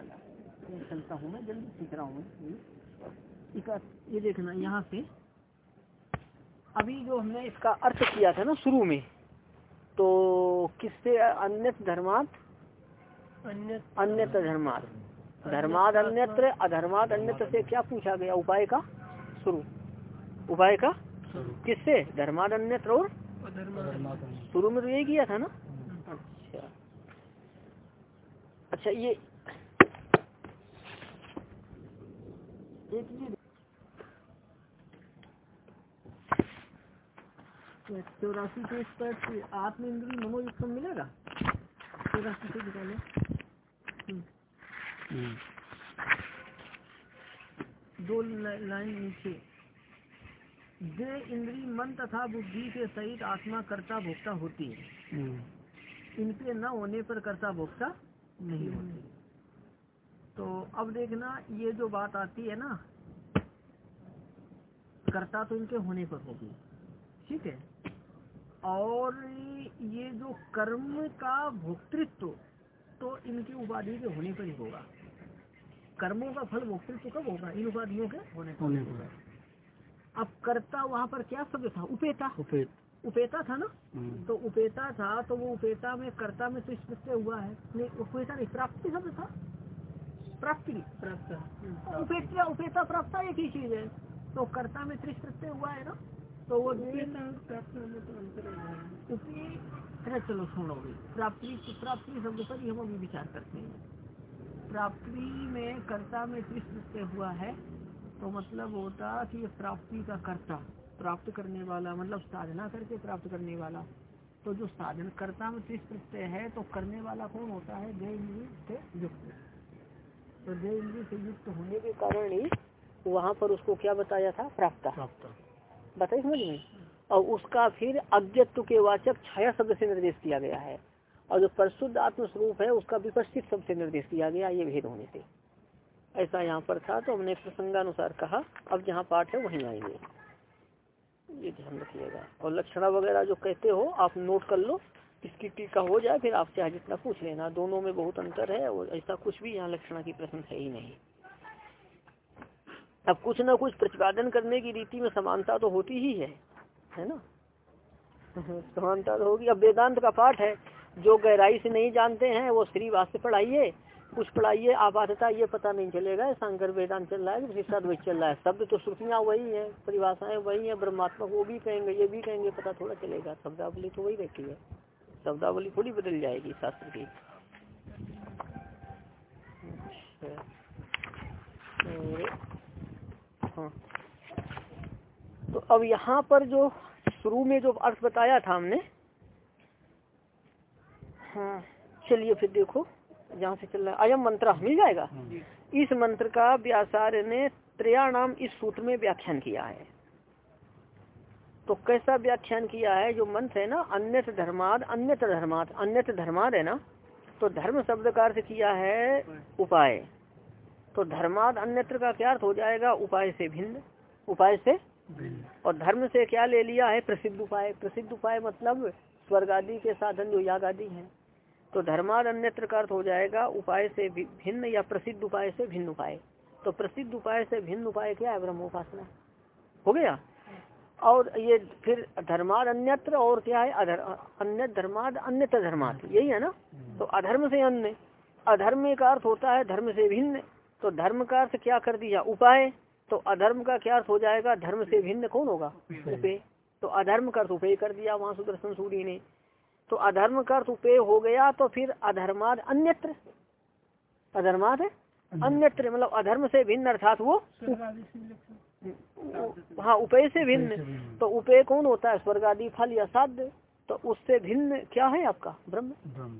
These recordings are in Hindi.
ज़्यादा चलता हूँ मैं जल्दी सीख रहा हूँ ये देखना यहाँ से। अभी जो हमने इसका अर्थ किया था ना शुरू में तो किससे अन्य धर्मात? अन्य धर्मात। धर्माद अन्यत्र अधर्माद अन्यत्र से क्या पूछा गया? उपाय का? शुरू। उपाय का? किससे? धर्माद अन्यत्र और? शुरू में तो यही किया था ना? अच्छा। अच्छा ये एक चौरासी पेज पर आत्म इंद्री मनोयुक्त मिलेगा चौरासी से निकाले हम्म। हम्म। दो लाइन नीचे जे इंद्री मन तथा बुद्धि के सहित आत्मा कर्ता भोक्ता होती है हम्म। इनके न होने पर कर्ता भोक्ता नहीं होती तो अब देखना ये जो बात आती है ना कर्ता तो इनके होने पर होगी ठीक है? और ये जो कर्म का भोक्तृत्व तो इनकी उपाधि के होने पर ही होगा। कर्मों का फल भोक्तृत्व कब होगा? इन उपाधियों के होने पर होगा। अब कर्ता वहाँ पर क्या शब्द था? उपेता। उपेत। उपेता था ना? हम्म। तो उपेता था तो वो उपेता में कर्ता में तो स्पष्ट हुआ है। नहीं उपेता नहीं प्राप्ति शब्द था। प्राप्ति प्राप्त। उपेता उपेता प्राप्त एक ही चीज़ है। तो कर्ता में त्रिश हुआ है ना तो वो अरे चलो सुनोगे प्राप्ति प्राप्ति शब्द पर ही हम अभी विचार करते हैं। प्राप्ति में कर्ता में त्रिश प्रत्यय हुआ है तो मतलब होता कि प्राप्ति का कर्ता प्राप्त करने वाला मतलब साधना करके प्राप्त करने वाला। तो जो साधन कर्ता में त्रिश प्रत्यय है तो करने वाला कौन होता है? जय से युक्त। जय से युक्त होने के कारण ही वहाँ पर उसको क्या बताया था? प्राप्त। बताइए समझ में? और उसका फिर अज्ञत्व के वाचक छाया शब्द से निर्देश किया गया है। और जो परशुद्ध आत्म स्वरूप है उसका विपस्थित शब्द से निर्देश किया गया ये भेद होने से। ऐसा यहाँ पर था तो हमने प्रसंगानुसार कहा अब जहाँ पाठ है वहीं आएँगे। ये ध्यान रखिएगा। और लक्षणा वगैरह जो कहते हो आप नोट कर लो। किसकी टीका हो जाए, फिर आप चाहे जितना पूछ लेना। दोनों में बहुत अंतर है और ऐसा कुछ भी यहाँ लक्षणा की प्रश्न है ही नहीं। अब कुछ ना कुछ प्रतिपादन करने की रीति में समानता तो होती ही है है ना? समानता तो होगी। अब वेदांत का पाठ है, जो गहराई से नहीं जानते हैं, वो श्री वास्तव पढ़ाइए। कुछ पढ़ाइए, आपातता, ये पता नहीं चलेगा। शंकर वेदांत चल रहा है विशिष्टाद्वैत चल रहा है। शब्द तो श्रुतियाँ वही है, परिभाषाएँ वही है ब्रह्मात्मा वो भी कहेंगे, ये भी कहेंगे, पता थोड़ा चलेगा। शब्दावली तो वही रहती है। शब्दावली थोड़ी बदल जाएगी शास्त्र की। अच्छा हाँ। तो अब यहाँ पर जो शुरू में जो अर्थ बताया था हमने हाँ चलिए फिर देखो जहाँ से चल रहा है। अयम मंत्र मिल जाएगा। इस मंत्र का व्यासार्य ने त्रयाणाम इस सूत्र में व्याख्यान किया है। तो कैसा व्याख्यान किया है? जो मंत्र है ना अन्य धर्माद अन्य धर्माद अन्य धर्माद है ना तो धर्म शब्द का अर्थ किया है उपाय। तो धर्माद अन्यत्र का क्या अर्थ हो जाएगा? उपाय से भिन्न उपाय से और धर्म से क्या ले लिया है? प्रसिद्ध उपाय। प्रसिद्ध उपाय मतलब स्वर्ग आदि के साधन जो याग आदि है। तो धर्माद अन्यत्र का अर्थ हो जाएगा उपाय से भिन्न या प्रसिद्ध उपाय से भिन्न उपाय। तो प्रसिद्ध उपाय से भिन्न उपाय क्या है? ब्रह्मोपासना। हो गया? और ये फिर धर्माद अन्यत्र और क्या है? अधर अन्य धर्माद अन्य धर्माद यही है ना? तो अधर्म से अन्य। अधर्म का अर्थ होता है धर्म से भिन्न। तो धर्म का अर्थ क्या कर दिया? उपाय। तो अधर्म का क्या अर्थ हो जाएगा? धर्म से भिन्न कौन होगा? उपे तो अधर्म का अर्थ उपे कर दिया वहाँ सुदर्शन सूरी ने। तो अधर्म का अर्थ उपे हो गया तो फिर अधर्माद अन्यत्र। अधर्माद अन्यत्र। मतलब अधर्म से भिन्न अर्थात वो हाँ उपय से भिन्न। तो उपय कौन होता है? स्वर्ग आदि फल या साध्य? तो उससे भिन्न क्या है आपका? ब्रह्म।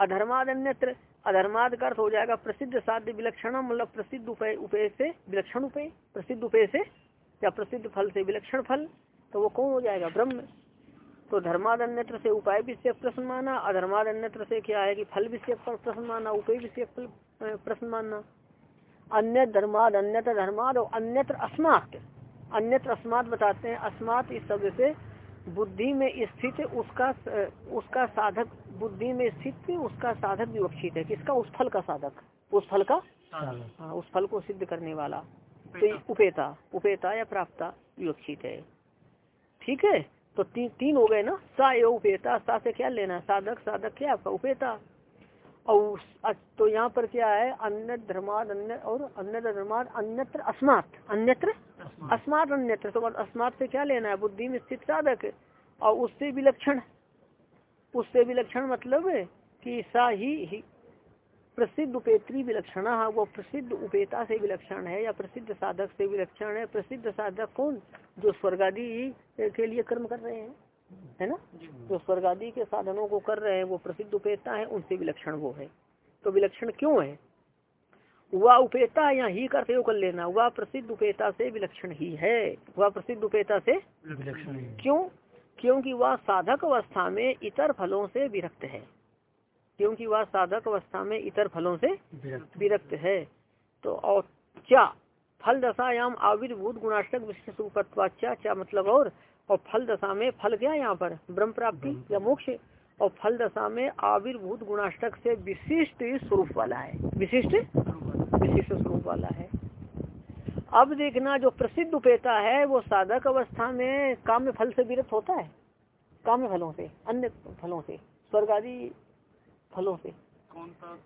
अधर्माद अन्यत्र अधर्माद का अर्थ हो जाएगा प्रसिद्ध साध्य विलक्षण मतलब प्रसिद्ध उपय उपय से विलक्षण उपय प्रसिद्ध उपय से या प्रसिद्ध फल से विलक्षण फल। तो वो कौन हो जाएगा? ब्रह्म। तो धर्माद अन्यत्र से उपाय विषय प्रश्न माना अधर्माद अन्यत्र से क्या है कि फल विषय प्रश्न माना उपय विषय प्रश्न मानना अन्य धर्माद अन्यत्र धर्माद और अन्यत्र अस्मात। अन्यत्र अस्मात बताते हैं अस्मात इस शब्द से बुद्धि में स्थित उसका उसका साधक बुद्धि में स्थित उसका साधक विवक्षित है किसका उस फल का साधक उस फल का हाँ उस फल को सिद्ध करने वाला। तो उपेता उपेता या प्राप्ता विवक्षित है। ठीक है? तो ती, तीन हो गए ना? सा एवं उपेता सा से क्या लेना? साधक साधक क्या? आपका उपेता। और तो यहाँ पर क्या है? अन्य धर्माद अन्य और अन्य धर्माद अन्यत्र अस्मात। अन्यत्र अस्मात। अन्यत्र। तो अस्मात से क्या लेना है? बुद्धि में स्थित साधक। और उससे विलक्षण। उससे विलक्षण मतलब कि सा ही, ही प्रसिद्ध उपेत्री विलक्षण। है वो प्रसिद्ध उपेता से विलक्षण है या प्रसिद्ध साधक से विलक्षण है? प्रसिद्ध साधक कौन? जो स्वर्गादि के लिए कर्म कर रहे हैं। है ना? जो। स्वर्गादि के साधनों को कर रहे हैं वो प्रसिद्ध उपेता है उनसे विलक्षण वो है। तो विलक्षण क्यों है? वह उपेता या ही करते हो कर लेना वह प्रसिद्ध उपेता से विलक्षण ही है। वह प्रसिद्ध उपेता से विलक्षण क्यों? क्योंकि वह साधक अवस्था में इतर फलों से विरक्त है। क्योंकि वह साधक अवस्था में इतर फलों से विरक्त है। तो और क्या? फल दशायाम आविर्भूत गुणाष्टक विशिष्ट रूपत्वाचा क्या मतलब और? और फल दशा में फल क्या यहाँ पर ब्रह्म प्राप्ति या मोक्ष। और फल दशा में आविर्भूत गुणाष्टक से विशिष्ट स्वरूप वाला है। विशिष्ट? विशिष्ट स्वरूप वाला है। अब देखना जो प्रसिद्ध उपेता है वो साधक अवस्था में काम्य फल से विरत होता है। काम्य फलों से अन्य फलों से स्वर्ग आदि फलों से। कौन सा?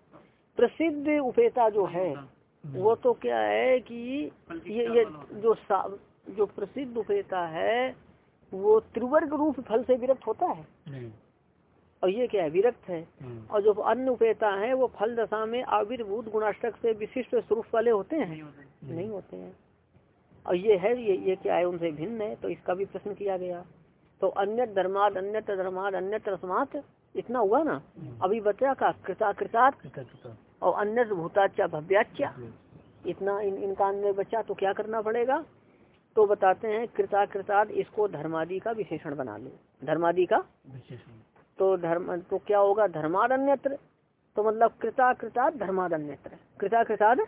प्रसिद्ध उपेता जो है वो तो क्या है कि ये ये जो जो प्रसिद्ध उपेता है वो त्रिवर्ग रूप फल से विरक्त होता है। नहीं। और ये क्या है? विरक्त है। और जो अन्य उपेता है वो फल दशा में आविर्भूत गुणाष्टक से विशिष्ट स्वरूप वाले होते हैं। नहीं होते। नहीं होते हैं। और ये है ये ये क्या है? उनसे भिन्न है तो इसका भी प्रश्न किया गया। तो अन्य धर्माद अन्य धर्माद अन्य रसमात इतना हुआ ना? अभी बचा का कृता कृतार्थ। कृता कृता। और अन्य भूताच्या भव्याच्या इतना इन इनका अन्य बचा तो क्या करना पड़ेगा? तो बताते हैं कृता कृताद इसको धर्मादि का विशेषण बना लो। धर्मादि का? विशेषण। तो धर्म तो क्या होगा? धर्माद अन्यत्र तो मतलब कृता कृताद धर्माद अन्यत्र कृता कृताद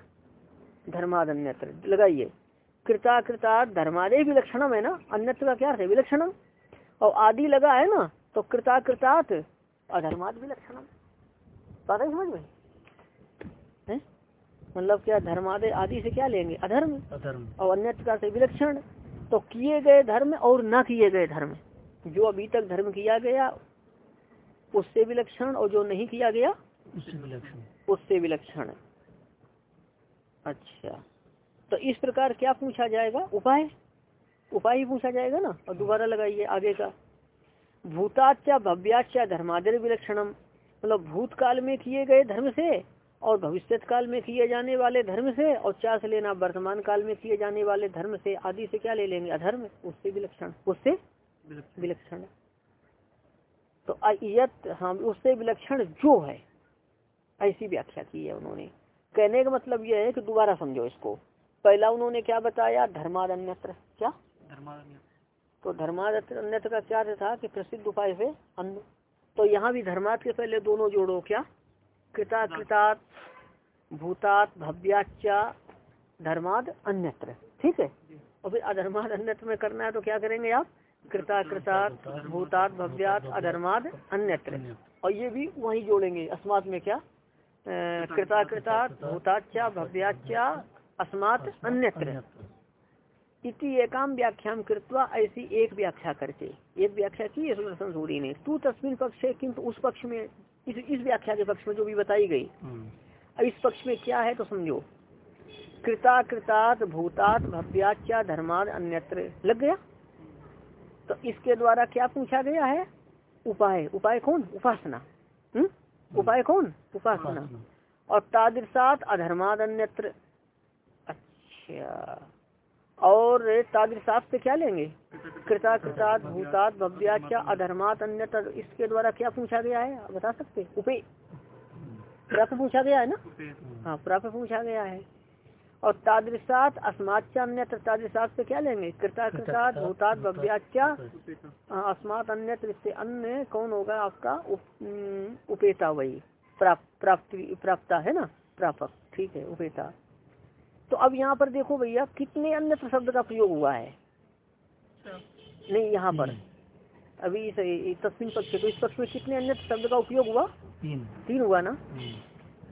धर्माद अन्यत्र लगाइए कृता कृताद धर्मादे विलक्षणम है ना? अन्यत्र का क्या है? विलक्षणम। और आदि लगा है ना तो कृता कृतात अधर्माद विलक्षणम बात समझ में? मतलब क्या धर्मादे आदि से क्या लेंगे? अधर्म? अधर्म। और अन्य प्रकार से विलक्षण? तो किए गए धर्म और न किए गए धर्म। जो अभी तक धर्म किया गया उससे विलक्षण और जो नहीं किया गया उससे विलक्षण। उससे विलक्षण। अच्छा। तो इस प्रकार क्या पूछा जाएगा? उपाय? उपाय ही पूछा जाएगा ना? और दोबारा लगाइए आगे का। भूताच्या भव्याच्या धर्मादर विलक्षणम। मतलब भूतकाल में किए गए धर्म से और भविष्य काल में किए जाने वाले धर्म से और चार से लेना वर्तमान काल में किए जाने वाले धर्म से आदि से क्या ले लेंगे? अधर्म? उससे विलक्षण। उससे विलक्षण। तो अयत हाँ उससे विलक्षण जो है ऐसी व्याख्या की है उन्होंने। कहने का मतलब यह है कि दोबारा समझो इसको। पहला उन्होंने क्या बताया? धर्माद अन्यत्र क्या? धर्मादन्य तो धर्माद अन्यत्र का क्या था कि प्रसिद्ध उपाय से अन्न तो यहाँ भी धर्मात के पहले दोनों जोड़ो क्या? कृता कृतात भूतात भव्याच्या धर्माद अन्यत्र। ठीक है? और फिर अधर्माद अन्यत्र में करना है तो क्या करेंगे आप? कृता कृतात भूतात भव्यात अधर्माद अन्यत्र। और ये भी वहीं जोड़ेंगे अस्मात में क्या? कृता कृतात भूताच्या भव्याच्या अस्मात अन्यत्र। इति एकाम व्याख्याम कृत्वा ऐसी एक व्याख्या करके एक व्याख्या की सुदर्शन सूरी ने। तू तस्मिन पक्ष है किंतु उस पक्ष में इस इस व्याख्या के पक्ष में जो भी बताई गई। हम्म। अब इस पक्ष में क्या है तो समझो। कृता कृतात भूतात भव्याच्या धर्माद अन्यत्र। लग गया? तो इसके द्वारा क्या पूछा गया है? उपाय। उपाय कौन? उपासना। हम्म? उपाय कौन? उपासना। उपासना। और तादृशात अधर्माद अन्यत्र अच्छा। और तादृशात से क्या लेंगे? कृता कृतात भूतात भव्याच्या अधर्मात अन्यत्र इसके द्वारा क्या पूछा गया है? बता सकते उपे प्राप्त पूछा गया है ना? हाँ प्राप्त पूछा गया है। और तादृशात अस्माच्य अन्यत्र तादृशात से क्या लेंगे? कृता कृतात भूतात भव्याच्या अस्मात अन्यत्र इससे अन्य कौन होगा आपका? उप, उपेता वही। प्राप्त प्राप्ति प्राप्ता है ना? प्रापक। ठीक है उपेता। तो अब यहाँ पर देखो भैया कितने अन्यत्र शब्द का प्रयोग हुआ है? नहीं यहाँ पर। अभी इस इस पक्ष तो इस पक्ष में कितने अन्य शब्द का उपयोग हुआ? तीन। तीन हुआ ना।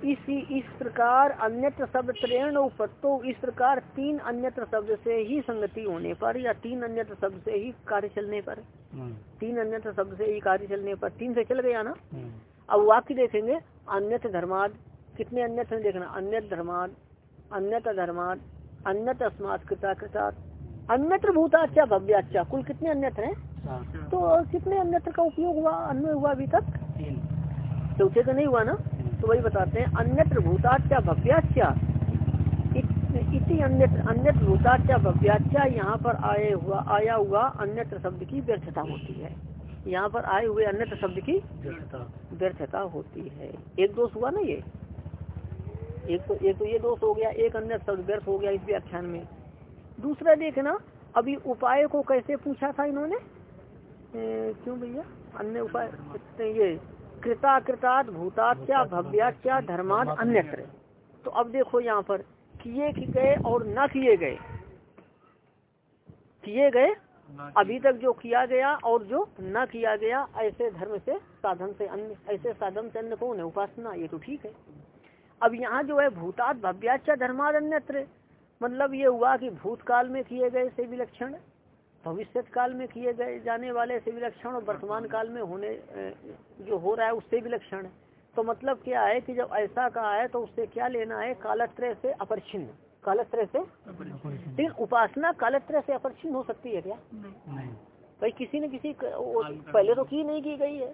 इसी इस प्रकार अन्यत्र शब्द त्रेण उपत्तो इस प्रकार तीन अन्यत्र शब्द से ही संगति होने पर या तीन अन्यत्र शब्द से ही कार्य चलने पर? हम्म, तीन अन्यत्र शब्द से ही कार्य चलने पर। तीन से चल गया ना? हम्म, अब वाक्य देखेंगे। अन्यत्र धर्माद कितने अन्यत्र देखना? अन्यत्र धर्माद अस्मात कृता कृता अन्यत्र भूताच्या भव्याच्या कुल कितने अन्यत्र हैं? तो कितने अन्यत्र का उपयोग हुआ अन्य हुआ अभी तक? चौथे का नहीं हुआ ना? तो वही बताते हैं अन्यत्र भूताच्या भव्याच्या इत- इति अन्यत्र अन्यत्र भूताच्या भव्याच्या यहाँ पर आए हुआ आया हुआ अन्यत्र शब्द की व्यर्थता होती है। यहाँ पर आए हुए अन्यत्र शब्द की व्यर्थता होती है। एक दोष हुआ ना ये? एक तो एक तो ये दोष हो गया एक अन्य शब्द व्यर्थ हो गया इस व्याख्यान में। दूसरा देखना अभी उपाय को कैसे पूछा था इन्होंने? ए, क्यों भैया? अन्य उपाय ये कृता कृतात् भूताच्या भव्याच्या धर्माद अन्यत्र। तो अब देखो यहाँ पर किए कि गए और न किए गए? किए गए अभी तक जो किया गया और जो न किया गया ऐसे धर्म से साधन से अन्य ऐसे साधन से अन्य कौन है? उपासना ये तो ठीक है। अब यहाँ जो है भूतात भव्याचा धर्मादन्यत्र मतलब ये हुआ कि भूतकाल में किए गए से विलक्षण भविष्य काल में किए गए जाने वाले से विलक्षण और वर्तमान काल में होने जो हो रहा है उससे विलक्षण। तो मतलब क्या है कि जब ऐसा कहा है तो उससे क्या लेना है? कालत्रय से अपरिच्छिन्न कालत्रय से? लेकिन उपासना कालत्रय से अपरिच्छिन्न हो सकती है क्या? नहीं। भाई किसी न किसी पहले तो की नहीं की गई है।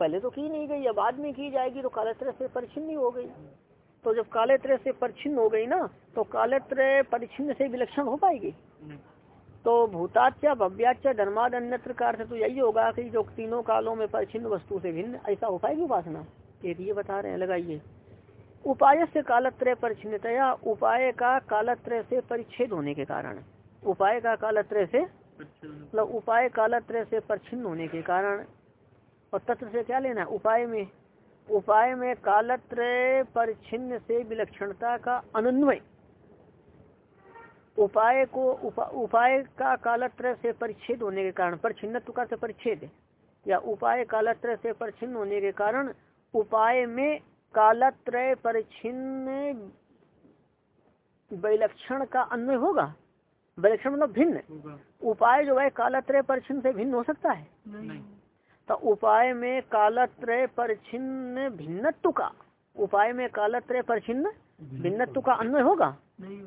पहले तो की नहीं गई है बाद में की जाएगी तो कालत्रय से परिच्छिन्न हो गई। तो जब कालत्रय से परिच्छिन्न हो गई ना तो कालत्रय परिच्छिन्न से विलक्षण हो पाएगी। तो भूताच्या भव्याच्या धर्माद अन्यत्र का अर्थ तो यही होगा कि जो तीनों कालों में परिचिन्न वस्तु से भिन्न, ऐसा हो पाएगी उपासना? ये बता रहे हैं, लगाइए। उपाय से कालत्रय परिचिन्नतया उपाय का कालत्रय से परिच्छेद होने के कारण। उपाय का कालत्रय से मतलब उपाय कालत्रय से परिचिन्न होने के कारण और तत्व से क्या लेना है? उपाय में उपाय में कालत्रय परिच्छिन्न से विलक्षणता का अनन्वय। उपाय को उपा, उपाय का कालत्रय से परिच्छेद होने के कारण परिच्छिन्नत्व का से परिच्छेद या उपाय कालत्रय से परिच्छिन्न होने के कारण उपाय में कालत्रय परिच्छिन्न विलक्षण का अन्वय होगा। विलक्षण मतलब भिन्न। उपाय जो है कालत्रय परिच्छिन्न से भिन्न हो सकता है। तो उपाय में कालत्रय परिच्छिन्न भिन्नत्व का। उपाय में कालत्रय परिच्छिन्न भिन्नत्व का अन्वय होगा?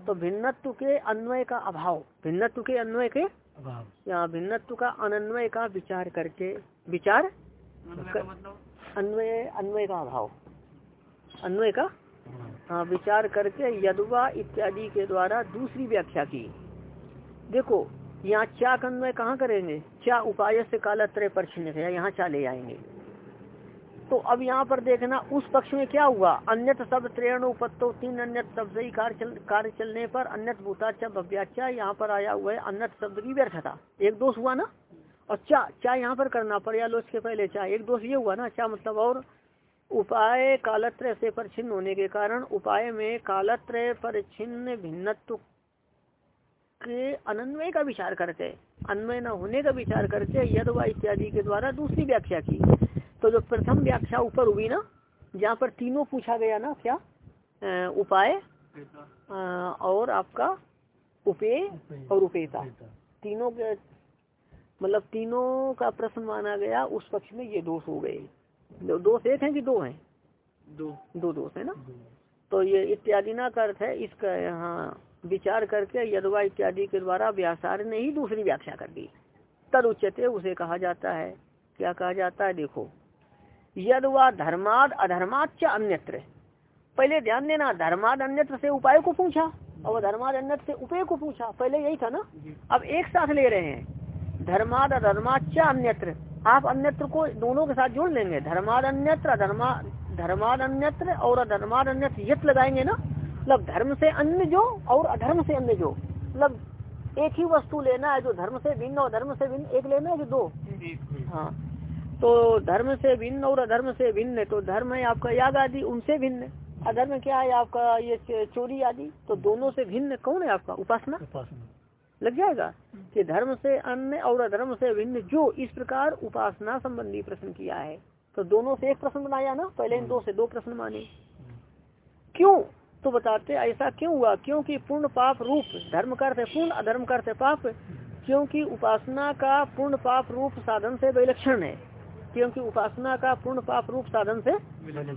तो भिन्नत्व के अन्वय का अभाव। भिन्नत्व के अन्वय के अभाव। या भिन्नत्व का अनन्वय का विचार करके विचार अन्वय अन्वय का अभाव। अन्वय का? हाँ विचार करके यदुवा इत्यादि के द्वारा दूसरी व्याख्या की। देखो यहाँ चा का अन्वय कहाँ करेंगे? चा उपाय से कालत्रय परिचिन है यहाँ चा ले आएँगे? तो अब यहाँ पर देखना उस पक्ष में क्या हुआ? अन्यत शब्द त्रेण उपत्तो तीन अन्यत शब्द ही कार्य चल, चलने पर अन्यत भूताचा भव्याचा यहाँ पर आया हुआ है अन्यत शब्द की व्यर्थता। एक दोष हुआ ना? और चा चा यहाँ पर करना पड़ेगा लोच के पहले चा एक दोष ये हुआ ना? चा मतलब? और उपाय कालत्र से परिचिन्न होने के कारण उपाय में कालत्र परिचिन्न भिन्नत्व अनन्वय का विचार करके अन्वय न होने का विचार करके यदवा इत्यादि के द्वारा दूसरी व्याख्या की। तो जो प्रथम व्याख्या ऊपर हुई ना जहाँ पर तीनों पूछा गया ना क्या? उपाय और आपका उपेय और उपेता तीनों के मतलब तीनों का प्रश्न माना गया उस पक्ष में ये दोष हो गए। दो- दोष एक है कि दो हैं? दो। दो दोष है ना? तो ये इत्यादि ना का अर्थ है इसका यहाँ विचार करके यदवा इत्यादि के द्वारा व्यासार ने ही दूसरी व्याख्या कर दी। तद उच्चते उसे कहा जाता है। क्या कहा जाता है? देखो। यदवा धर्माद अधर्माच अन्यत्र। पहले ध्यान देना, धर्माद अन्यत्र से उपाय को पूछा। और धर्माद अन्यत्र से उपाय को पूछा। पहले यही था ना? अब एक साथ ले रहे हैं। धर्माद अधर्माच अन्यत्र। आप अन्यत्र को दोनों के साथ जोड़ लेंगे। धर्माद अन्यत्र, अधर्मा धर्माद अन्यत्र और अधर्माद अन्यत्र यत लगाएँगे ना? मतलब धर्म से अन्य जो और अधर्म से अन्य जो। मतलब एक ही वस्तु लेना है जो धर्म से भिन्न और धर्म से भिन्न एक लेना है जो दो? हाँ। तो धर्म से भिन्न और अधर्म से भिन्न तो धर्म है आपका याग आदि उनसे भिन्न। अधर्म क्या है आपका ये चोरी आदि? तो दोनों से भिन्न कौन है आपका? उपासना। लग जाएगा कि धर्म से अन्य और अधर्म से भिन्न जो इस प्रकार उपासना संबंधी प्रश्न किया है। तो दोनों से एक प्रश्न बनाया ना पहले इन दो से दो प्रश्न माने। क्यों? तो बताते ऐसा क्यों हुआ? क्योंकि पूर्ण पाप रूप धर्म करते पूर्ण अधर्म करते पाप क्योंकि उपासना का पूर्ण पाप रूप साधन से विलक्षण है। क्योंकि उपासना का पूर्ण पाप रूप साधन से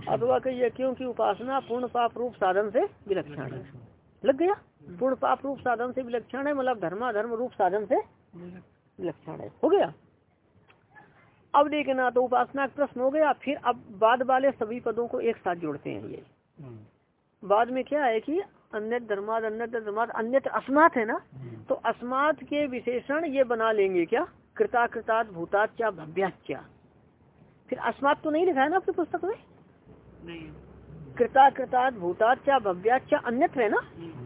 अथवा कहिए क्योंकि उपासना पूर्ण पाप रूप साधन से विलक्षण है। लग गया? पूर्ण पाप रूप साधन से विलक्षण है मतलब धर्मा धर्म रूप साधन से विलक्षण है। हो गया? अब देखना तो उपासना का प्रश्न हो गया फिर अब बाद वाले सभी पदों को एक साथ जोड़ते हैं ये। बाद में क्या है कि अन्य धर्माद अन्य धर्माद अन्य अस्मात है ना? तो अस्मात के विशेषण ये बना लेंगे क्या? कृता कृतात् भूताच्या भव्याच्या फिर अस्मात तो नहीं लिखा है ना आपकी पुस्तक में? नहीं। कृता कृतात् भूताच्या भव्याच्या अन्यत्र है ना?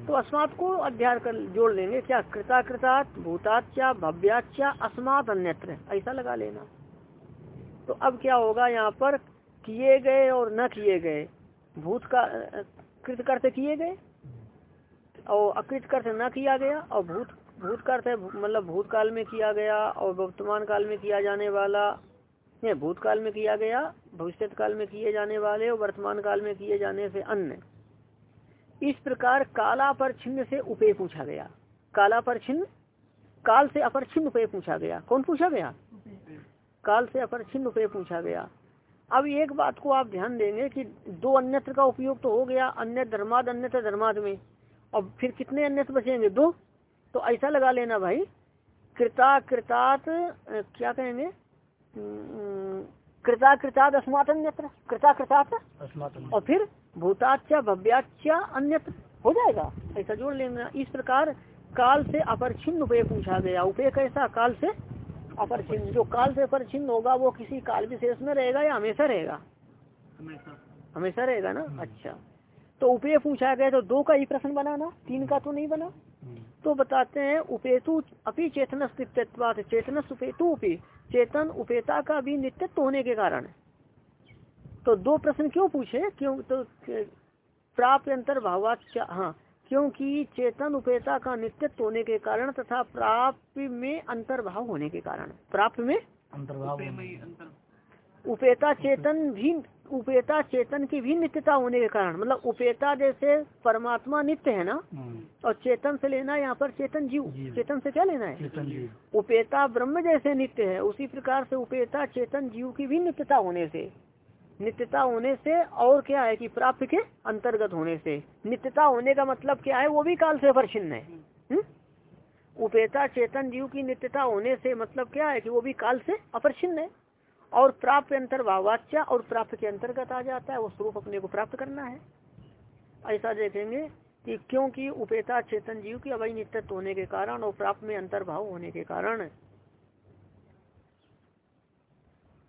तो अस्मात को अध्याय कर जोड़ लेंगे क्या? कृता कृतात् भूताच्या भव्याच्या अस्मात अन्यत्र ऐसा लगा लेना। तो अब क्या होगा यहाँ पर? किए गए और न किए गए। भूत का कृत करते किए गए? और अकृत करते न किया गया और भूत भूत करते मतलब भूतकाल में किया गया और वर्तमान काल में किया जाने वाला नहीं भूतकाल में किया गया भविष्य काल में किए जाने वाले और वर्तमान काल में किए जाने से अन्य। इस प्रकार काला पर छिन्न से उपय पूछा गया। काला पर छिन्न काल से अपर छिन्न उपे पूछा गया। कौन पूछा गया? काल से अपर छिन्न उपे पूछा गया। अब एक बात को आप ध्यान देंगे कि दो अन्यत्र का उपयोग तो हो गया अन्य धर्माद अन्यत्र धर्माद में। और फिर कितने अन्यत्र बचेंगे? दो। तो ऐसा लगा लेना भाई। कृता कृतात क्या कहेंगे? कृता कृताद अस्मात अन्यत्र। कृता कृतात और फिर भूताच्या भव्याच्या अन्यत्र। हो जाएगा। ऐसा जोड़ लेना। इस प्रकार काल से अपरछिन्न उपय पूछा गया। उपय कैसा? काल से अपरछिन्न जो काल से अपरछिन्न होगा वो किसी काल विशेष में रहेगा या हमेशा रहेगा? हमेशा। हमेशा रहेगा ना? अच्छा। तो उपय पूछा गया तो दो का ही प्रश्न बना ना? तीन का तो नहीं बना? तो बताते हैं उपेतु अपी चेतन नित्यत्वात चेतन उपेतु उपी चेतन उपेता का भी नित्यत्व होने के कारण। तो दो प्रश्न क्यों पूछे? क्यों? तो प्राप्त अंतर भावाच हाँ क्योंकि चेतन उपेता का नित्यत्व होने के कारण तथा प्राप्त में अंतर्भाव होने के कारण। प्राप्त में? अंतर्भाव उपेता चेतन भी उपेता चेतन की भी नित्यता होने के कारण। मतलब उपेता जैसे परमात्मा नित्य है ना? और चेतन से लेना यहाँ पर चेतन जीव। चेतन से क्या लेना है? उपेता ब्रह्म जैसे नित्य है उसी प्रकार से उपेता चेतन जीव की भी नित्यता होने से। नित्यता होने से और क्या है कि प्राप्त के अंतर्गत होने से। नित्यता होने का मतलब क्या है? वो भी काल से परिचिन्न है। हम्म? उपेता चेतन जीव की नित्यता होने से मतलब क्या है कि वो भी काल से अपरिचिन्न है। और प्राप्त अंतर्भावाच्या और प्राप्त के अंतर्गत आ जाता है। वो स्वरूप अपने को प्राप्त करना है। ऐसा देखेंगे कि क्योंकि उपेता चेतन जीव की अवैध नित्यत्व होने के कारण और प्राप्त में अंतर्भाव होने के कारण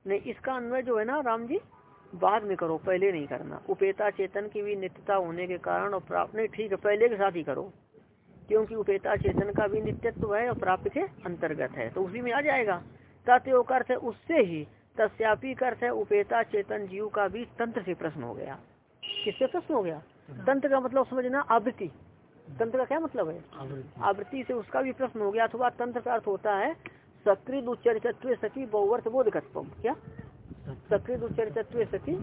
नहीं, इसका अन्वय जो है ना राम जी बाद में करो पहले नहीं करना। उपेता चेतन की भी नित्यता होने के कारण और प्राप्त नहीं ठीक है पहले के साथ ही करो। क्योंकि उपेता चेतन का भी नित्यत्व है और प्राप्त के अंतर्गत है तो उसी में आ जाएगा। तत्व अर्थ है उससे ही तस्यापी अर्थ है उपेता चेतन जीव का भी तंत्र से प्रश्न हो गया। किससे प्रश्न हो गया? तंत्र का मतलब समझना आवृत्ति। तंत्र का क्या मतलब है? आवृत्ति। से उसका भी प्रश्न हो गया अथवा तंत्र का अर्थ होता है सकृत उच्चरितत्व सखी बहुवर्थ बोधकत्व क्या? सकृत उच्चरितत्व सखी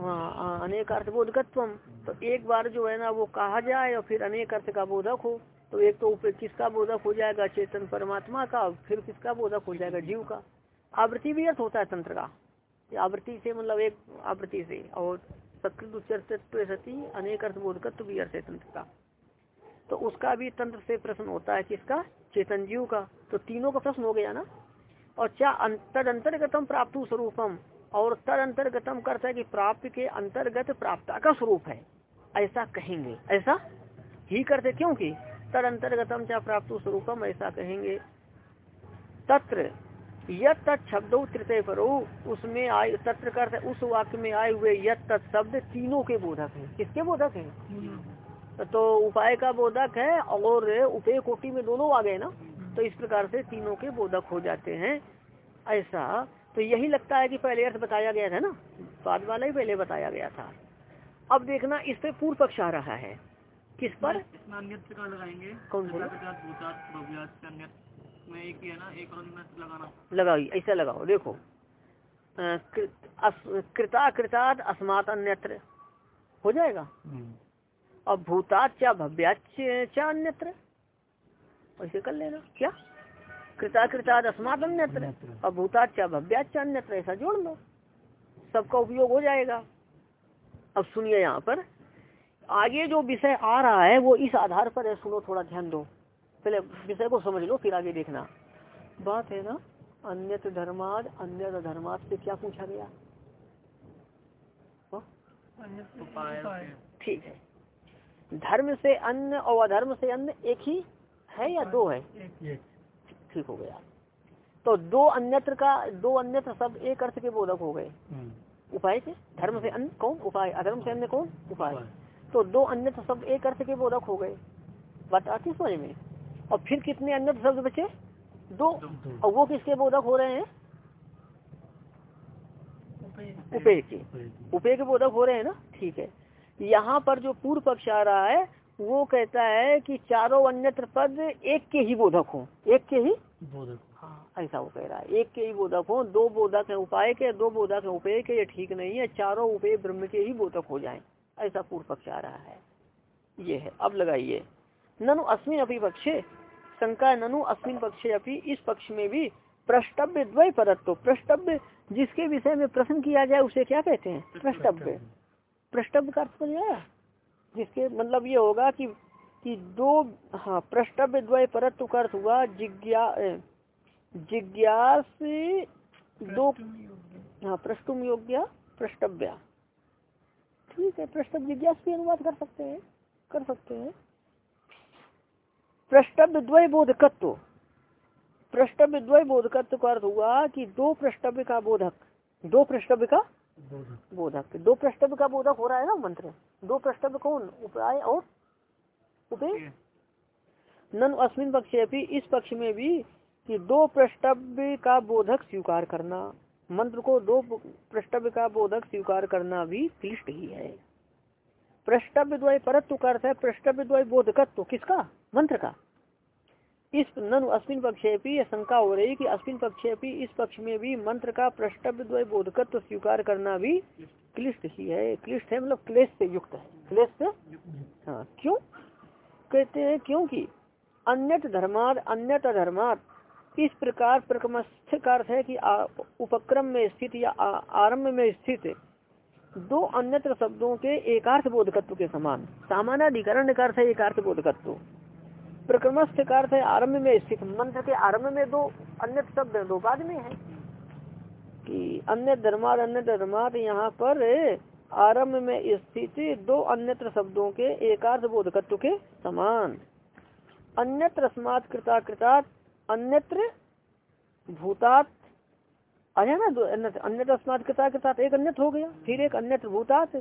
हाँ अनेक अर्थ बोधकत्व तो एक बार जो है ना वो कहा जाए और फिर अनेक अर्थ का बोधक हो तो एक तो ऊपर किसका बोधक हो जाएगा? चेतन परमात्मा का फिर किसका बोधक हो जाएगा? जीव का। आवृत्ति भी अर्थ होता है तंत्र का। आवृत्ति से मतलब एक आवृत्ति से और सकृत उच्चरितत्व सती अनेक अर्थ बोधकत्व भी अर्थ है तंत्र का। तो उसका भी तंत्र से प्रश्न होता है किसका? चेतन जीव का। तो तीनों का प्रश्न हो गया ना? और क्या तद अंतर्गतम प्राप्त स्वरूपम? और तद अंतर्गतम करता है कि प्राप्त के अंतर्गत प्राप्ता का स्वरूप है। ऐसा कहेंगे। ऐसा? ही करते क्योंकि तद अंतर्गतम क्या प्राप्त स्वरूपम ऐसा कहेंगे। तत्र यद तत् शब्द तृतीय परो उसमें आए तत्र करते उस वाक्य में आए हुए यद तत् शब्द तीनों के बोधक है। किसके बोधक है? तो उपाय का बोधक है और उपय कोटि में दोनों आ गए ना? तो इस प्रकार से तीनों के बोधक हो जाते हैं। ऐसा। तो यही लगता है कि पहले अर्थ बताया गया था ना? बाद वाला ही पहले बताया गया था। अब देखना इस पे पूर्व पक्ष आ रहा है। किस पर? इसमें अन्यत्र का लगाएँगे। कौन बोला? कृताकृतात् भूतात् भव्यात् अन्यत्र। में एक ना? एक और अन्यत्र लगाना। लगाओ ऐसा लगाओ। देखो। कृत- कृता कृताद अस्मात अन्यत्र। हो जाएगा? और भूतात क्या भव्याच क्या अन्यत्र। ऐसे कर लेना। क्या? कृता अस्मात अन्यत्र और भूतात क्या अन्यत्र ऐसा जोड़ लो। सबका उपयोग हो जाएगा। अब सुनिए यहाँ पर। आगे जो विषय आ रहा है वो इस आधार पर है सुनो थोड़ा ध्यान दो। पहले विषय को समझ लो फिर आगे देखना। बात है ना अन्यत्र धर्माद अन्य धर्माद से क्या पूछा गया? हाँ? ठीक है। धर्म से अन्य और अधर्म से अन्य एक ही है या दो है? ठीक हो गया। तो दो अन्यत्र का दो अन्यत्र सब एक अर्थ के बोधक हो गए। उपाय से? धर्म से अन्न कौन? उपाय। अधर्म से अन्य कौन? उपाय। तो दो अन्यत्र शब्द एक अर्थ के बोधक हो गए। बात आती समझ में और फिर कितने अन्यत्र शब्द बचे? दो। और वो किसके बोधक हो रहे हैं? उपे के। उपे के बोधक हो रहे हैं ना? ठीक है। यहाँ पर जो पूर्व पक्ष आ रहा है वो कहता है कि चारों अन्यत्र पद एक के ही बोधक हो एक के ही बोधक हाँ। ऐसा वो कह रहा है। एक के ही बोधक हो दो बोधक है उपाय के दो बोधक है उपेय के ये ठीक नहीं है चारों उपेय ब्रह्म के ही बोधक हो जाएँ ऐसा पूर्व पक्ष आ रहा है। ये है। अब लगाइए। ननु अस्मिन अपनी पक्षे शंका ननु अस्मिन पक्षे अपनी इस पक्ष में भी प्रष्टव्य द्वय परत्व प्रष्टव्य जिसके विषय में प्रश्न किया जाए उसे क्या कहते हैं? प्रष्टव्य। प्रष्टव्य। का अर्थ जिसके मतलब ये होगा कि कि दो हाँ प्रष्टव्य द्वय परत्व का अर्थ हुआ जिज्ञा जिज्ञास दो हाँ प्रष्टुम योग्य प्रष्टव्या। ठीक है प्रष्टव जिज्ञास भी अनुवाद कर सकते हैं कर सकते हैं। प्रष्टव्य द्वय बोधकत्व। प्रष्टव्य द्वय बोधकत्व का अर्थ हुआ कि दो प्रष्टव्य का बोधक दो प्रष्टव्य का बोधक दो प्रष्टव्य का बोधक हो रहा है ना मंत्र। दो प्रष्टव्य कौन? उपाय और उपेय? नन अस्मिन पक्षे भी इस पक्ष में भी कि दो प्रष्टव्य का बोधक स्वीकार करना। मंत्र को दो प्रष्टव्य का बोधक स्वीकार करना भी क्लिष्ट ही है। प्रष्टव्य द्वय परत्व का अर्थ है प्रष्टव्य द्वय बोधकत्व किसका? मंत्र का। इस ननु अस्मिन पक्षेपी शंका हो रही कि अस्मिन पक्षेपी इस पक्ष में भी मंत्र का प्रष्टव्य द्वय बोधकत्व स्वीकार करना भी क्लिष्ट ही है। क्लिष्ट है मतलब क्लेश से युक्त है। क्लेश से हाँ क्यों? कहते हैं क्योंकि अन्यत धर्माद अन्यत धर्मात इस प्रकार प्रक्रमस्थ का अर्थ है कि आ, उपक्रम में स्थित या आरंभ में स्थित दो अन्यत्र शब्दों के एकार्थ बोधकत्व के समान। सामानाधिकरण का अर्थ है एकार्थ बोधकत्व। प्रक्रमस्थ का अर्थ है, आरंभ में स्थित मंत्र के आरंभ में दो अन्य शब्द दो बाद में है। कि अन्य धर्माद अन्य धर्माद यहाँ पर आरंभ में स्थित दो अन्यत्र शब्दों के एकार्थ बोधकत्व के समान। अन्यत्र कृता कृतात्, अन्यत्र भूतात आया ना दो, अन्यत्र अस्मात् कृता एक अन्यत्र हो गया, फिर एक अन्यत्र भूतात।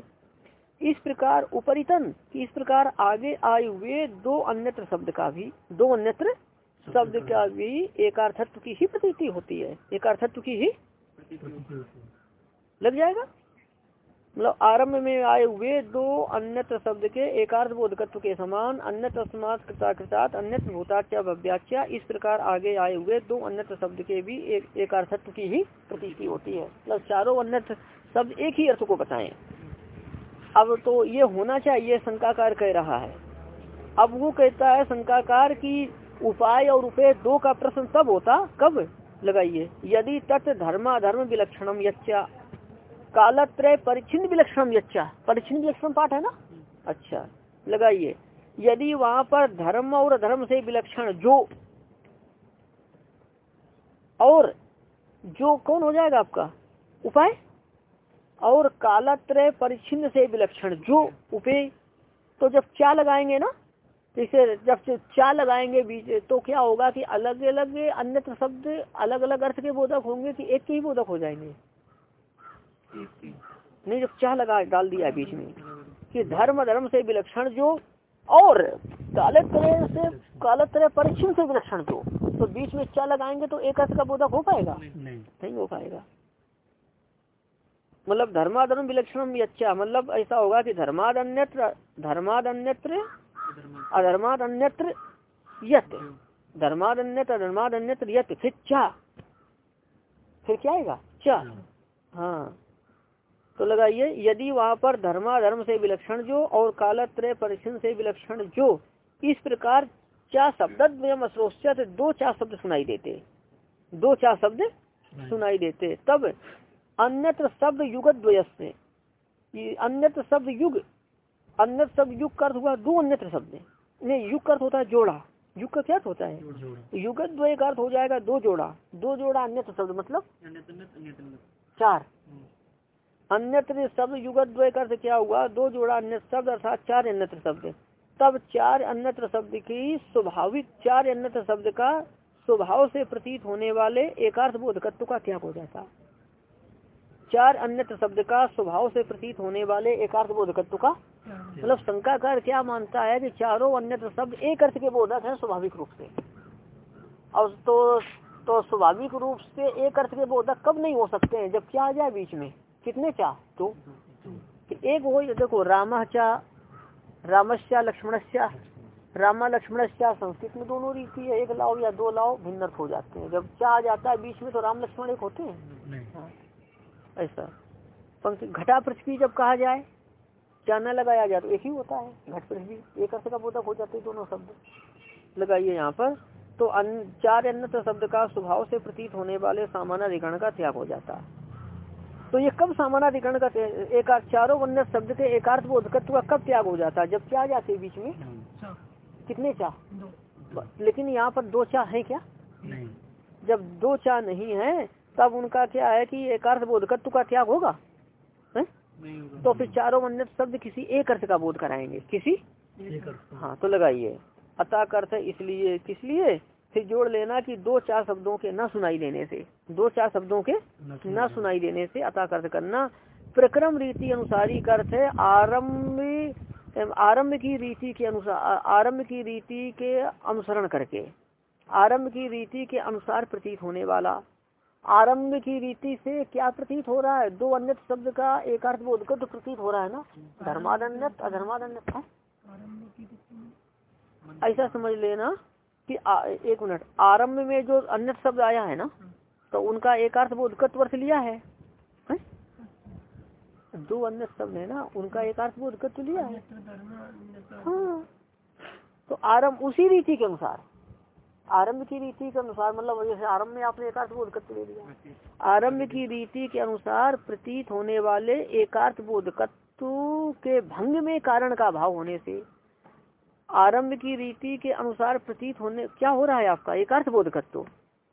इस प्रकार उपरितन इस प्रकार आगे आए हुए दो अन्यत्र शब्द का भी दो अन्यत्र शब्द का भी। एकार्थत्व की ही प्रतीति होती है। एकार्थत्व की ही लग जाएगा? मतलब आरंभ में आए हुए दो अन्यत्र शब्द के एकार्थ बोधकत्व के समान अन्यत्र अस्मात् कृताकृतात् भव्याच्या इस प्रकार आगे आए हुए दो अन्यत्र शब्द के भी एक एकार्थत्व की ही प्रतीति होती है। मतलब चारों अन्यत्र शब्द एक ही अर्थ को बताएँ। अब तो ये होना चाहिए, शंकाकार कह रहा है। अब वो कहता है, शंकाकार की उपाय और उपेय दो का प्रश्न तब होता, कब लगाइए? यदि तत् धर्माधर्म विलक्षणम यच्चा, कालत्रय परिचिन विलक्षणम यच्चा। परिचिन विलक्षण पाठ है ना? अच्छा लगाइए। यदि वहाँ पर धर्म और अधर्म से विलक्षण जो, और जो, कौन हो जाएगा आपका? उपाय? और कालत्रय परिचिन से विलक्षण जो उपे तो जब क्या लगाएँगे ना जैसे जब चा लगाएँगे बीच तो क्या होगा कि अलग अलग अन्यत्र शब्द अलग अलग अर्थ के बोधक होंगे कि एक के ही बोधक हो जाएँगे। नहीं जब चाह लगा डाल दिया बीच में कि धर्म धर्म से विलक्षण जो और कालत्रय से कालत्रय परिचिन से विलक्षण जो तो बीच में क्या लगाएँगे तो एक अर्थ का बोधक हो पाएगा? नहीं हो पाएगा। मतलब धर्माधर्म विलक्षण अच्छा मतलब ऐसा होगा कि धर्माद अन्यत्र धर्माद अन्यत्र अधर्माद अन्यत्र यत। धर्माद अन्यत्र अधर्माद अन्यत्र यत। फिर चा फिर क्या आएगा? चा। हाँ। तो लगाइए यदि वहाँ पर धर्माधर्म से विलक्षण जो और कालत्रय परिचन्न से विलक्षण जो इस प्रकार चा शब्द अश्रोष्यत दो चार शब्द सुनाई देते। दो चार शब्द सुनाई देते। तब अन्यत्र शब्द युग द्वयस्ते अन्यत्र शब्द युग अन्य शब्द युग का अर्थ हुआ दो अन्यत्र शब्द। नहीं युग का अर्थ होता है जोड़ा। युग का क्या होता है? युगत द्वय का अर्थ हो जाएगा दो जोड़ा। दो जोड़ा अन्यत्र शब्द मतलब चार अन्यत्र शब्द युग द्वय का अर्थ क्या हुआ? दो जोड़ा अन्य शब्द अर्थात चार अन्यत्र शब्द। तब चार अन्यत्र शब्द की स्वाभाविक चार अन्यत्र शब्द का स्वभाव से प्रतीत होने वाले एकार्थ बोधकत्व का त्याग हो जाता। चार अन्यत्र शब्द का स्वभाव से प्रतीत होने वाले एकार्थ बोधकत्व का मतलब शंका शंकाकार क्या मानता है कि चारों अन्यत्र शब्द एक अर्थ के बोधक है स्वाभाविक रूप से? और तो तो स्वाभाविक रूप से एक अर्थ के बोधक कब नहीं हो सकते हैं? जब क्या आ जाए बीच में? कितने चाह तो एक हो देखो रामा चा रामस्या लक्ष्मणस्या। रामा लक्ष्मणस्या संस्कृत में दोनों रीति है। एक लाओ या दो लाओ भिन्न हो जाते हैं। जब चाह आ जाता है बीच में तो राम लक्ष्मण एक होते हाँ, ऐसा। पंक्ति घटा पृथ्वी जब कहा जाए क्या न लगाया जाए तो एक ही होता है। घट पृथ्वी एक अर्थ का बोधक हो जाते दोनों शब्द। लगाइए यहाँ पर। तो अन, चार अन्य शब्द का स्वभाव से प्रतीत होने वाले सामान्य अधिकरण का त्याग हो जाता है। तो ये कब सामानाधिकरण का एक चारों वन्य शब्द के एकार्थ बोधकत्व का कब त्याग हो जाता है? जब क्या जाते बीच में? कितने चाह लेकिन यहाँ पर दो चाह है क्या? नहीं। जब दो चाह नहीं है तब उनका क्या है कि एकार्थ बोधकत्व का त्याग होगा? है? तो फिर चारों वन्य शब्द किसी एक अर्थ का बोध कराएँगे। किसी? हाँ तो लगाइए। अतः अर्थ इसलिए किस लिए? फिर जोड़ लेना कि दो चार शब्दों के न सुनाई देने से। दो चार शब्दों के न सुनाई देने से अतः अर्थ करना। प्रक्रम रीति अनुसारी अर्थ है आरंभ आरंभ की रीति के अनुसार आरंभ की रीति के अनुसरण करके। आरंभ की रीति के अनुसार प्रतीत होने वाला आरंभ की रीति से क्या प्रतीत हो रहा है? दो अन्य शब्द का एक अर्थ बोधगत प्रतीत हो रहा है ना? धर्मादन्यत अधर्मादन्यत ऐसा समझ लेना कि आ, एक मिनट आरंभ में जो अन्य शब्द आया है ना तो उनका एक अर्थ बोधकत्व अर्थ लिया है, है? दो अन्य शब्द है ना उनका एक अर्थ बोधकत्व लिया है। हाँ। तो आरंभ उसी रीति के अनुसार। आरंभ की रीति के अनुसार मतलब जैसे आरंभ में आपने एकार्थ बोध बोधकत्व ले लिया आरंभ की रीति के अनुसार प्रतीत होने वाले एकार्थ बोधकत्व के भंग में कारण का भाव होने से आरंभ की रीति के अनुसार प्रतीत होने क्या हो रहा है आपका? एकार्थ बोध बोधकत्व।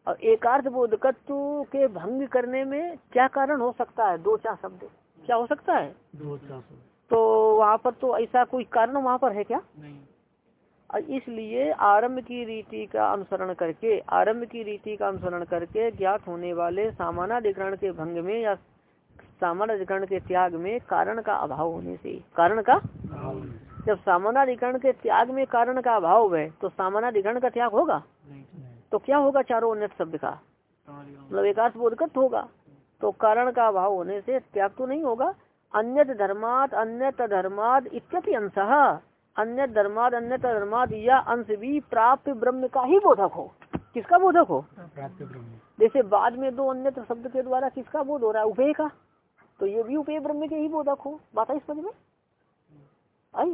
और एकार्थ बोध बोधकत्व के भंग करने में क्या कारण हो सकता है? दो चार शब्द। क्या हो सकता है? दो चार तो वहाँ पर तो ऐसा कोई कारण वहाँ पर है क्या? नहीं। इसलिए आरंभ की रीति का अनुसरण करके, आरंभ की रीति का अनुसरण करके ज्ञात होने वाले सामानाधिकरण के भंग में या सामान्य अधिकरण के त्याग में कारण का अभाव होने से। कारण का? जब सामानाधिकरण के त्याग में कारण का अभाव है तो सामानाधिकरण का त्याग होगा? तो क्या होगा चारों अन्य शब्द का? मतलब एकाश बोधगत होगा। तो कारण का अभाव होने से त्याग तो नहीं होगा। अन्य धर्मात अन्य धर्माद इत्यति अंश। अन्य धर्माद अन्य धर्माद या अंश भी प्राप्त ब्रह्म का ही बोधक हो। किसका बोधक हो? जैसे बाद में दो अन्य शब्द के द्वारा किसका बोध हो रहा है? उपय का। तो ये भी उपय ब्रह्म के ही बोधक हो। बात है समझ में? आई?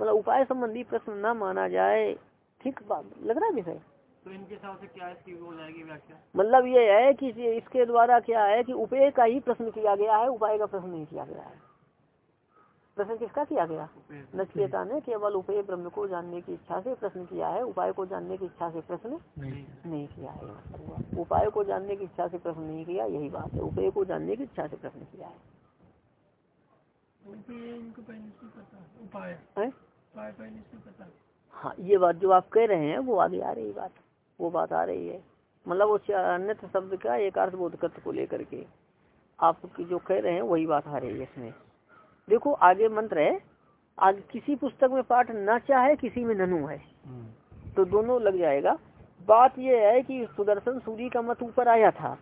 मतलब उपाय संबंधी प्रश्न न माना जाए। ठीक बात। लग रहा है विषय तो इनके से क्या इसकी हो मतलब ये है कि इसके द्वारा क्या है कि उपाय का ही प्रश्न किया गया है उपाय का प्रश्न नहीं किया गया है। प्रश्न किसका किया गया? नचकेता ने केवल उपय ब्रह्म को जानने की इच्छा से प्रश्न किया है उपाय को जानने की इच्छा से प्रश्न नहीं, नहीं किया है। उपाय को जानने की इच्छा से प्रश्न नहीं किया यही बात है। उपय को जानने की इच्छा से प्रश्न किया है। हाँ। ये बात जो आप कह रहे हैं वो आगे आ रही बात। वो बात आ रही है। मतलब वो अन्य शब्द का एक अर्थ बोधकत्व को लेकर के आप जो कह रहे हैं वही बात आ रही है इसमें। देखो आगे मंत्र है आज किसी पुस्तक में पाठ न चाहे किसी में ननु है। तो दोनों लग जाएगा। बात यह है कि सुदर्शन सूर्य का मत ऊपर आया था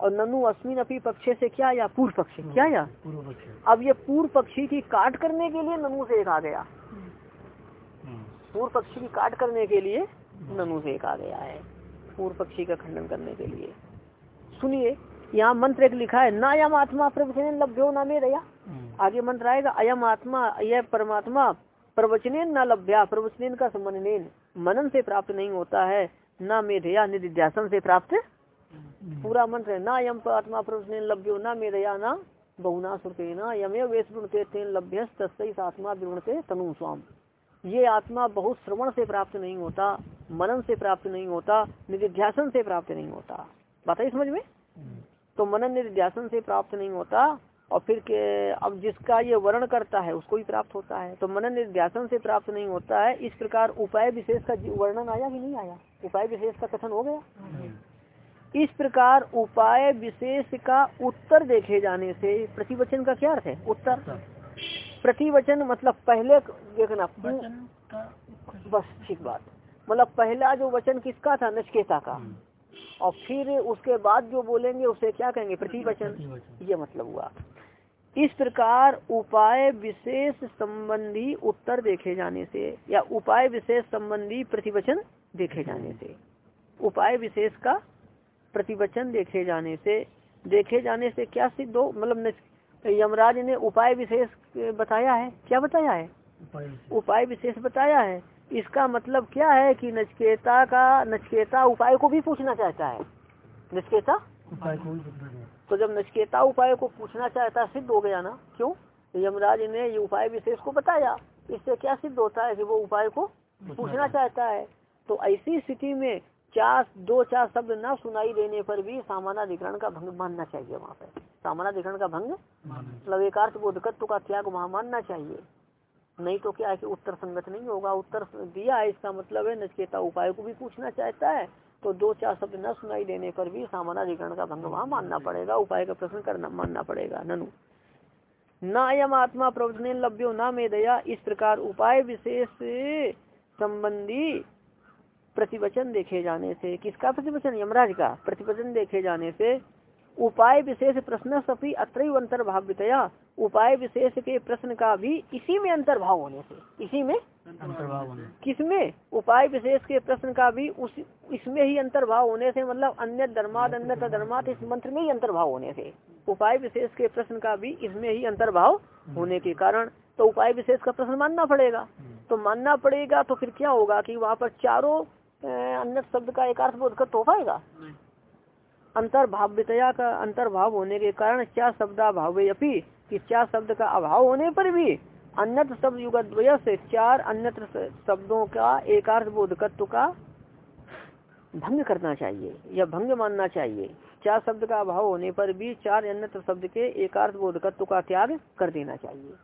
और ननु अश्विन अपनी पक्षे से क्या या पूर्व पक्ष? क्या या? अब ये पूर्व पक्षी की काट करने के लिए ननु से एक आ गया। पूर्व पक्षी की काट करने के लिए ननु से एक आ गया है पूर्व पक्षी का खंडन करने के लिए। सुनिए यहाँ मंत्र एक लिखा है ना यम आत्मा प्रवचन लभ्यो ना में रया आगे मंत्र आएगा अयम आत्मा यह परमात्मा प्रवचनेन न लभ्या प्रवचनेन का समन्वयन। मनन से प्राप्त नहीं होता है न मेधया निध्यासन से प्राप्त। पूरा मंत्र है ना यम आत्मा प्रवचनेन लभ्यो न मेधया न बहुना सुरते यमे वेश वृणते तेन लभ्य तस्स आत्मा विवृणते तनु स्वाम। ये आत्मा बहुत श्रवण से प्राप्त नहीं होता मनन से प्राप्त नहीं होता निधिध्यासन से प्राप्त नहीं होता। बात है समझ में? तो मनन निधिध्यासन से प्राप्त नहीं होता और फिर के अब जिसका ये वर्ण करता है उसको भी प्राप्त होता है। तो मनन निध्यासन से प्राप्त नहीं होता है। इस प्रकार उपाय विशेष का वर्णन आया कि नहीं आया? उपाय विशेष का कथन हो गया? इस प्रकार उपाय विशेष का उत्तर देखे जाने से प्रतिवचन का क्या अर्थ है? उत्तर। प्रतिवचन मतलब पहले देखना बस ठीक बात। मतलब पहला जो वचन किसका था? नचकेता का। और फिर उसके बाद जो बोलेंगे उसे क्या कहेंगे? प्रतिवचन। ये मतलब हुआ। इस प्रकार उपाय विशेष संबंधी उत्तर देखे जाने से या उपाय विशेष संबंधी प्रतिवचन देखे जाने से उपाय विशेष का प्रतिवचन देखे जाने से देखे जाने से क्या सिद्ध हो? मतलब यमराज ने उपाय विशेष बताया है? क्या बताया है? उपाय विशेष। बताया है। इसका मतलब क्या है कि नचकेता का नचकेता उपाय को भी पूछना चाहता है। नचकेता? उपाय को तो जब नचकेता उपाय को पूछना चाहता है सिद्ध हो गया ना क्यों? यमराज ने ये उपाय विशेष को बताया। इससे क्या सिद्ध होता है कि वो उपाय को पूछना चाहता है। तो ऐसी स्थिति में चार दो चार शब्द न सुनाई देने पर भी सामानाधिकरण का भंग मानना चाहिए वहाँ पे। सामानाधिकरण का भंग? मतलब एकार्थ बोधकत्व का त्याग वहाँ मानना चाहिए। नहीं तो क्या है कि उत्तर संगत नहीं होगा। उत्तर दिया है इसका मतलब है नचकेता उपाय को भी पूछना चाहता है। तो दो चार शब्द न सुनाई देने पर भी सामानाधिकरण का भंग वहाँ मानना पड़ेगा, उपाय का प्रश्न करना, मानना पड़ेगा। ननु। न अयम आत्मा प्रवचन लभ्यो, न में दया, इस प्रकार उपाय विशेष संबंधी प्रतिवचन देखे जाने से, किसका प्रतिवचन? यमराज का प्रतिवचन देखे जाने से, उपाय विशेष प्रश्न सभी अत्र अंतर्भाव्यतया उपाय विशेष के प्रश्न का भी इसी में अंतर्भाव होने से, इसी में किसमें? उपाय विशेष के प्रश्न का भी उस इसमें ही अंतर्भाव होने से मतलब अन्य धर्माद अन्य धर्मात इस मंत्र में ही अंतर्भाव होने से। उपाय विशेष के प्रश्न का भी इसमें ही अंतर्भाव होने के कारण तो उपाय विशेष का प्रश्न मानना पड़ेगा। तो मानना पड़ेगा तो फिर क्या होगा कि वहाँ पर चारों अन्य शब्द का एक अर्थ बोधगत हो पाएगा? अंतर्भाव्यतया का अंतर्भाव होने के कारण क्या शब्दाभाव अपी कि चार शब्द का अभाव होने पर भी अन्यत्र शब्द युग से चार अन्यत्र शब्दों का एकार्थ बोधकत्व का भंग करना चाहिए या भंग मानना चाहिए। चार शब्द का अभाव होने पर भी चार अन्यत्र शब्द के एकार्थ बोधकत्व का त्याग कर देना चाहिए।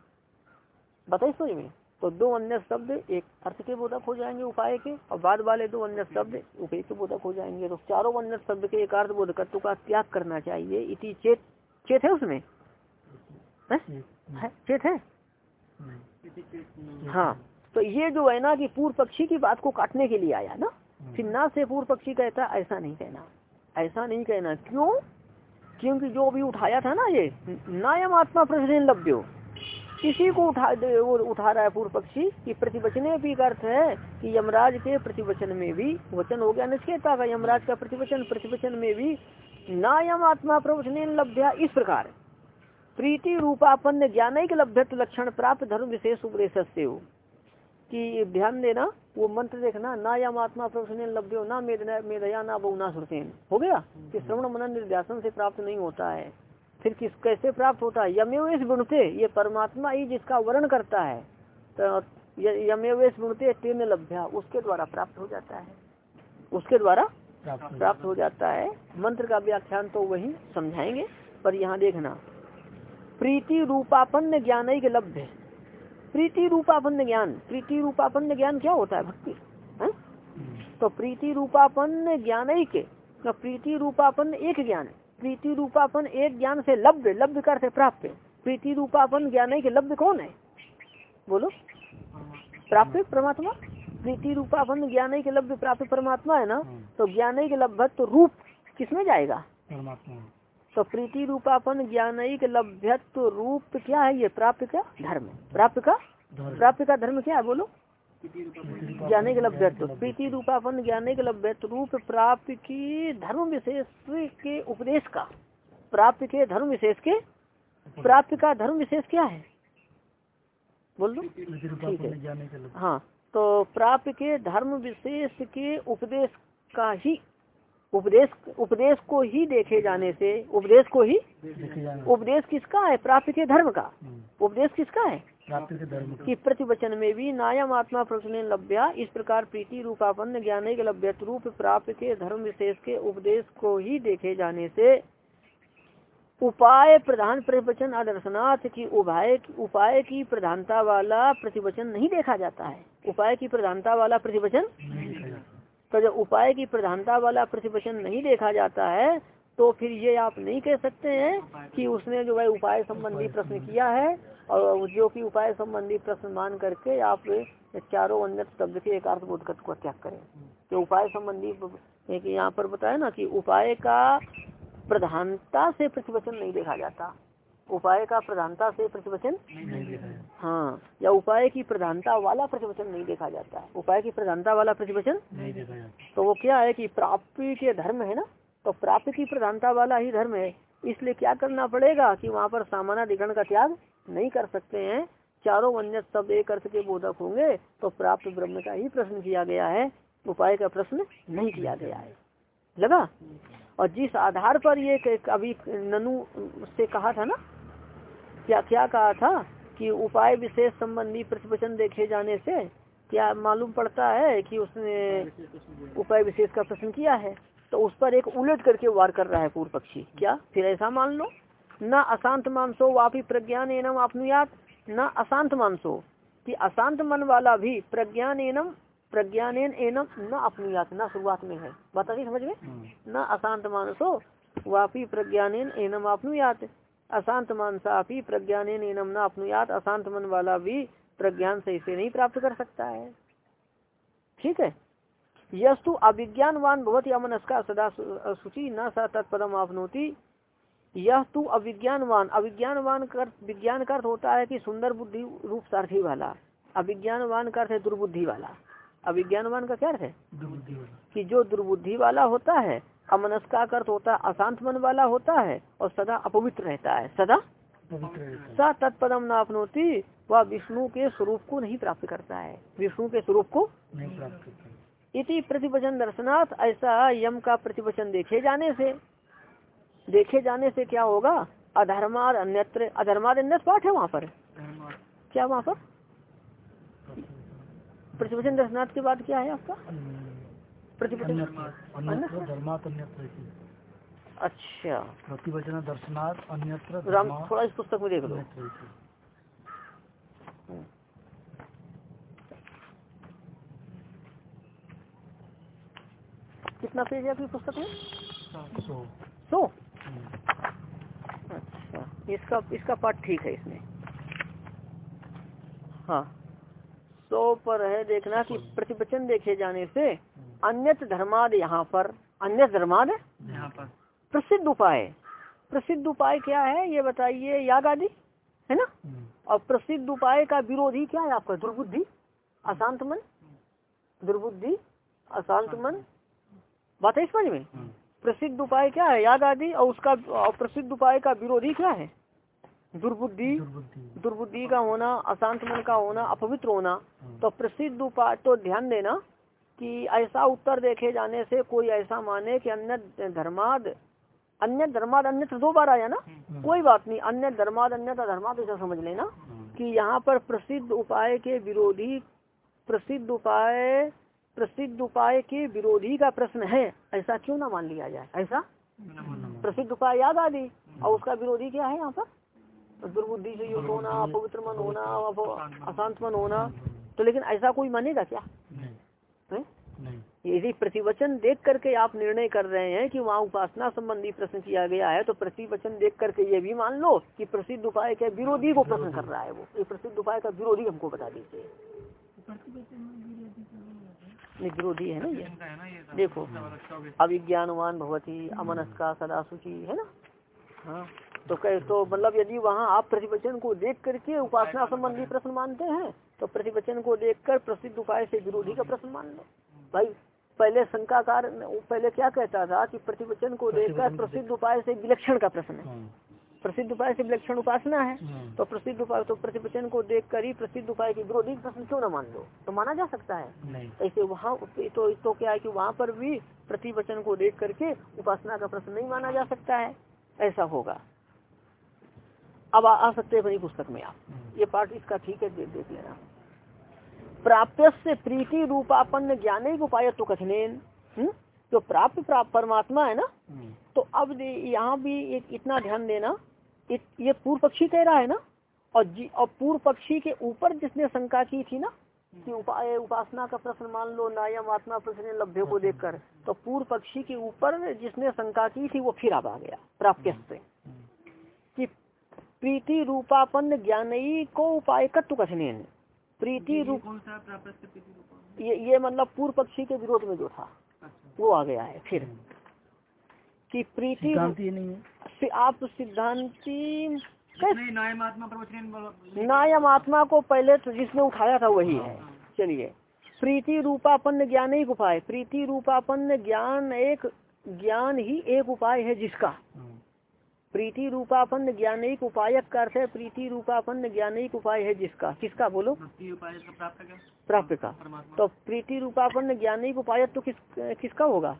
बताइए सोच में। तो दो अन्य शब्द एक अर्थ के बोधक हो जाएँगे उपाय के और बाद वाले दो अन्य शब्द उपाय के बोधक हो जाएँगे। तो चारों अन्य शब्द के एक एकार्थ बोधकत्व का त्याग करना चाहिए। इति चेत चेत है उसमें? है? चेत है? हाँ तो ये जो है ना कि पूर्व पक्षी की बात को काटने के लिए आया ना फिर ना से पूर्व पक्षी कहता ऐसा नहीं कहना ऐसा नहीं कहना। क्यों? क्योंकि जो अभी उठाया था ना ये नायम आत्मा प्रतिदिन लभ्यो। इसी को उठा वो उठा रहा है पूर्व पक्षी कि प्रतिवचने भी अर्थ है कि यमराज के प्रतिवचन में भी वचन हो गया निश्चयता का यमराज का प्रतिवचन प्रतिवचन में भी नायम आत्मा प्रवचन लभ्या इस प्रकार। प्रीति रूपापन्न ज्ञानिक लभ्यत्व लक्षण प्राप्त धर्म विशेष उपदेश से हो। कि ध्यान देना वो मंत्र देखना ना या आत्मा प्रवचन लभ्यो ना मेदया ना बहुना सुरतेन हो। गया? कि श्रवण मनन निर्ध्यासन से प्राप्त नहीं होता है। फिर किस कैसे प्राप्त होता है? यमेवेश गुणते ये परमात्मा ही जिसका वर्ण करता है तो यमेवेश गुणते तीन लभ्या उसके द्वारा प्राप्त हो जाता है। उसके द्वारा प्राप्त हो जाता है। मंत्र का व्याख्यान तो वही समझाएँगे पर यहाँ देखना प्रीति रूपापन्न ज्ञान ही लभ्य प्रीति रूपापन्न ज्ञान प्रीति रूपापन्न ज्ञान क्या होता है भक्ति? है? तो प्रीति रूपापन्न ज्ञान के तो प्रीति रूपापन्न एक ज्ञान प्रीति रूपापन एक ज्ञान से लभ्य लभ्य कर से प्राप्त प्रीति रूपापन ज्ञान के लब्ध कौन है? बोलो। प्राप्त परमात्मा? प्रीति रूपापन ज्ञान के लभ्य प्राप्त परमात्मा है ना? तो ज्ञान के तो रूप किसमें जाएगा? परमात्मा तो प्रीति रूपापन ज्ञानिक लभ्यत्व रूप क्या है ये? प्राप्त का धर्म। प्राप्त का? प्राप्त का धर्म क्या है? बोलो। ज्ञानिक लभ्यत्व। प्रीति रूपापन ज्ञानिक लभ्यत्व रूप प्राप्त की धर्म विशेष के उपदेश का। प्राप्त के धर्म विशेष के? प्राप्त का धर्म विशेष क्या है? बोल। दो ठीक है हाँ तो प्राप्त के धर्म विशेष के उपदेश का ही उपदेश उपदेश को ही देखे जाने से उपदेश को ही उपदेश किसका है? प्राप्त के धर्म का। उपदेश किसका है? प्राप्ति के धर्म कि। प्रतिवचन में भी नायम आत्मा प्रश्न लभ्या इस प्रकार प्रीति रूपापन्न ज्ञान लभ्यत रूप प्राप्त के धर्म विशेष के उपदेश को ही देखे जाने से उपाय प्रधान प्रतिवचन आदर्शनाथ की उपाय उपाय की प्रधानता वाला प्रतिवचन नहीं देखा जाता है। उपाय की प्रधानता वाला प्रतिवचन तो जब उपाय की प्रधानता वाला प्रतिवचन नहीं देखा जाता है तो फिर ये आप नहीं कह सकते हैं कि उसने जो है उपाय संबंधी प्रश्न किया है और जो कि उपाय संबंधी प्रश्न मान करके आप चारों अन्य शब्द के एक बोधगत को त्याग करें। तो उपाय संबंधी यहाँ पर बताया ना कि उपाय का प्रधानता से प्रतिवचन नहीं देखा जाता। उपाय का प्रधानता से प्रतिवचन हाँ या उपाय की प्रधानता वाला प्रतिवचन नहीं देखा जाता है। उपाय की प्रधानता वाला प्रतिवचन तो वो क्या है कि प्राप्ति के धर्म है ना? तो प्राप्ति की प्रधानता वाला ही धर्म है। इसलिए क्या करना पड़ेगा कि वहाँ पर सामानाधिकरण का त्याग नहीं कर सकते हैं? चारों अन्य सब एक अर्थ के बोधक होंगे तो प्राप्त ब्रह्म का ही प्रश्न किया गया है। उपाय का प्रश्न नहीं किया गया है। लगा? और जिस आधार पर ये अभी ननु से कहा था ना क्या क्या कहा था कि उपाय विशेष संबंधी प्रतिवचन देखे जाने से क्या मालूम पड़ता है कि उसने उपाय विशेष का प्रश्न किया है? तो उस पर एक उलट करके वार कर रहा है पूर्व पक्षी। क्या? फिर ऐसा मान लो न अशांत मानसो वापी प्रज्ञान एनम आपनुयात। न अशांत मानसो कि अशांत मन वाला भी प्रज्ञान एनम प्रज्ञान एनम न अपनुयात न शुरुआत में है। बता दी समझ में? न अशांत मानसो वापी प्रज्ञान एनम आपनुयात। अशांत मानसा भी प्रज्ञान एनम न अपनुयात अशांत मन वाला भी प्रज्ञान से इसे नहीं प्राप्त कर सकता है। ठीक है? यस्तु अविज्ञानवान बहुत अमनस्का सदा सूची न स तत्पदम आपनोती। यह तू अविज्ञानवान। अविज्ञानवान कर विज्ञान का अर्थ होता है कि सुंदर बुद्धि रूप सारथी वाला। अविज्ञानवान का अर्थ है दुर्बुद्धि वाला। अविज्ञानवान का क्या अर्थ है? कि जो दुर्बुद्धि वाला होता है अमनस्का का अर्थ होता है अशांत मन वाला होता है और सदा अपवित्र रहता है। सदा सा तत्पदम न अपनोती वह विष्णु के स्वरूप को नहीं प्राप्त करता है। विष्णु के स्वरूप को नहीं प्राप्त करता इति प्रतिवचन दर्शनाथ ऐसा यम का प्रतिवचन देखे जाने से देखे जाने से क्या होगा? अधर्माद अन्यत्र अधर्माद अन्य पाठ है वहाँ पर। क्या वहाँ पर? प्रतिवचन दर्शनाथ के बाद क्या है आपका? अच्छा। प्रतिवचन अन्यत्र राम थोड़ा इस पुस्तक में देख लो। कितना पेज है आपकी पुस्तक में? सो। सो? हम्म, अच्छा इसका इसका पाठ ठीक है इसमें। हाँ। सो पर है देखना कि प्रतिवचन देखे जाने से अन्यत धर्माद यहाँ पर अन्य धर्माद यहाँ पर। प्रसिद्ध उपाय प्रसिद्ध उपाय क्या है? ये बताइए याग आदि? है ना? हम्म, और प्रसिद्ध उपाय का विरोधी क्या है आपका? दुर्बुद्धि? अशांत मन? दुर्बुद्धि? अशांत मन? बात है समझ में? हम्म, प्रसिद्ध उपाय क्या है? याग आदि? और उसका और प्रसिद्ध उपाय का विरोधी क्या है? दुर्बुद्धि। दुर्बुद्धि। दुर्बुद्धि का होना अशांत मन का होना अपवित्र होना। हम्म, तो प्रसिद्ध उपाय तो ध्यान देना कि ऐसा उत्तर देखे जाने से कोई ऐसा माने कि अन्य धर्माद अन्य धर्माद अन्य दो बार आया ना? कोई बात नहीं अन्य धर्माद अन्य धर्माद ऐसा समझ लेना हम्म, कि यहाँ पर प्रसिद्ध उपाय के विरोधी प्रसिद्ध उपाय प्रसिद्ध उपाय के विरोधी का प्रश्न है। ऐसा क्यों ना मान लिया जाए? ऐसा? प्रसिद्ध उपाय याद आ गई। और उसका विरोधी क्या है यहाँ पर? दुर्बुद्धि से युक्त होना अपवित्र मन होना अशांत मन होना। तो लेकिन ऐसा कोई मानेगा क्या? नहीं। यदि प्रतिवचन देख करके आप निर्णय कर रहे हैं कि वहाँ उपासना संबंधी प्रश्न किया गया है तो प्रतिवचन देख करके ये भी मान लो कि प्रसिद्ध उपाय के विरोधी को प्रश्न कर रहा है वो। ये प्रसिद्ध उपाय का विरोधी हमको बता दीजिए। नहीं विरोधी है ना ये। देखो गया। अविज्ञानवान भगवती अमनस्का सदा सुचि है ना? हाँ। तो कह तो मतलब यदि वहाँ आप प्रतिवचन को देख करके उपासना संबंधी प्रश्न मानते हैं तो प्रतिवचन को देखकर प्रसिद्ध उपाय से विरोधी का प्रश्न मान लो। भाई पहले शंकाकार पहले क्या कहता था कि प्रतिवचन को देखकर प्रसिद्ध उपाय से विलक्षण का प्रश्न है। हम्म, प्रसिद्ध उपाय से विलक्षण उपासना है। हम्म, तो प्रसिद्ध उपाय तो प्रतिवचन को देख कर ही प्रसिद्ध उपाय की विरोधी प्रश्न क्यों न मान लो? तो माना जा सकता है। ऐसे वहाँ तो तो क्या है कि वहाँ पर भी प्रतिवचन को देख करके उपासना का प्रश्न नहीं माना जा सकता है। ऐसा होगा। अब आ, आ सकते हैं अपनी पुस्तक में आप। हम्म, ये पार्ट इसका ठीक है दे, देख लेना। प्राप्त से प्रीति रूपापन्न ज्ञान उपाय तो कठिन जो प्राप्त प्राप्त परमात्मा है ना? हम्म, तो अब यहाँ भी एक इतना ध्यान देना इत- ये पूर्व पक्षी कह रहा है ना? और जी और पूर्व पक्षी के ऊपर जिसने शंका की थी ना कि उपाय उपासना का प्रश्न मान लो नायम आत्मा प्रश्न लभ्य को देखकर तो पूर्व पक्षी के ऊपर जिसने शंका की थी वो फिर अब आ गया प्राप्त से प्रीति रूपापन्न ज्ञानई को उपाय कत्व कथन प्रीति रूप है ये ये मतलब पूर्व पक्षी के विरोध में जो था अच्छा। वो आ गया है फिर। कि प्रीति नहीं है। से आप सिद्धांति नायम आत्मा प्रवचन नायम आत्मा को पहले तो जिसने उठाया था वही है। चलिए। प्रीति रूपापन्न ज्ञान एक उपाय। प्रीति रूपापन्न ज्ञान एक ज्ञान ही एक उपाय है जिसका। हम्म, प्रीति रूपापन्न ज्ञानिक उपायक का अर्थ है। प्रीति रूपापन्न ज्ञानिक उपाय है जिसका? किसका बोलो? प्राप्त का। तो प्रीति रूपापन्न ज्ञानिक उपाय तो किस किसका होगा?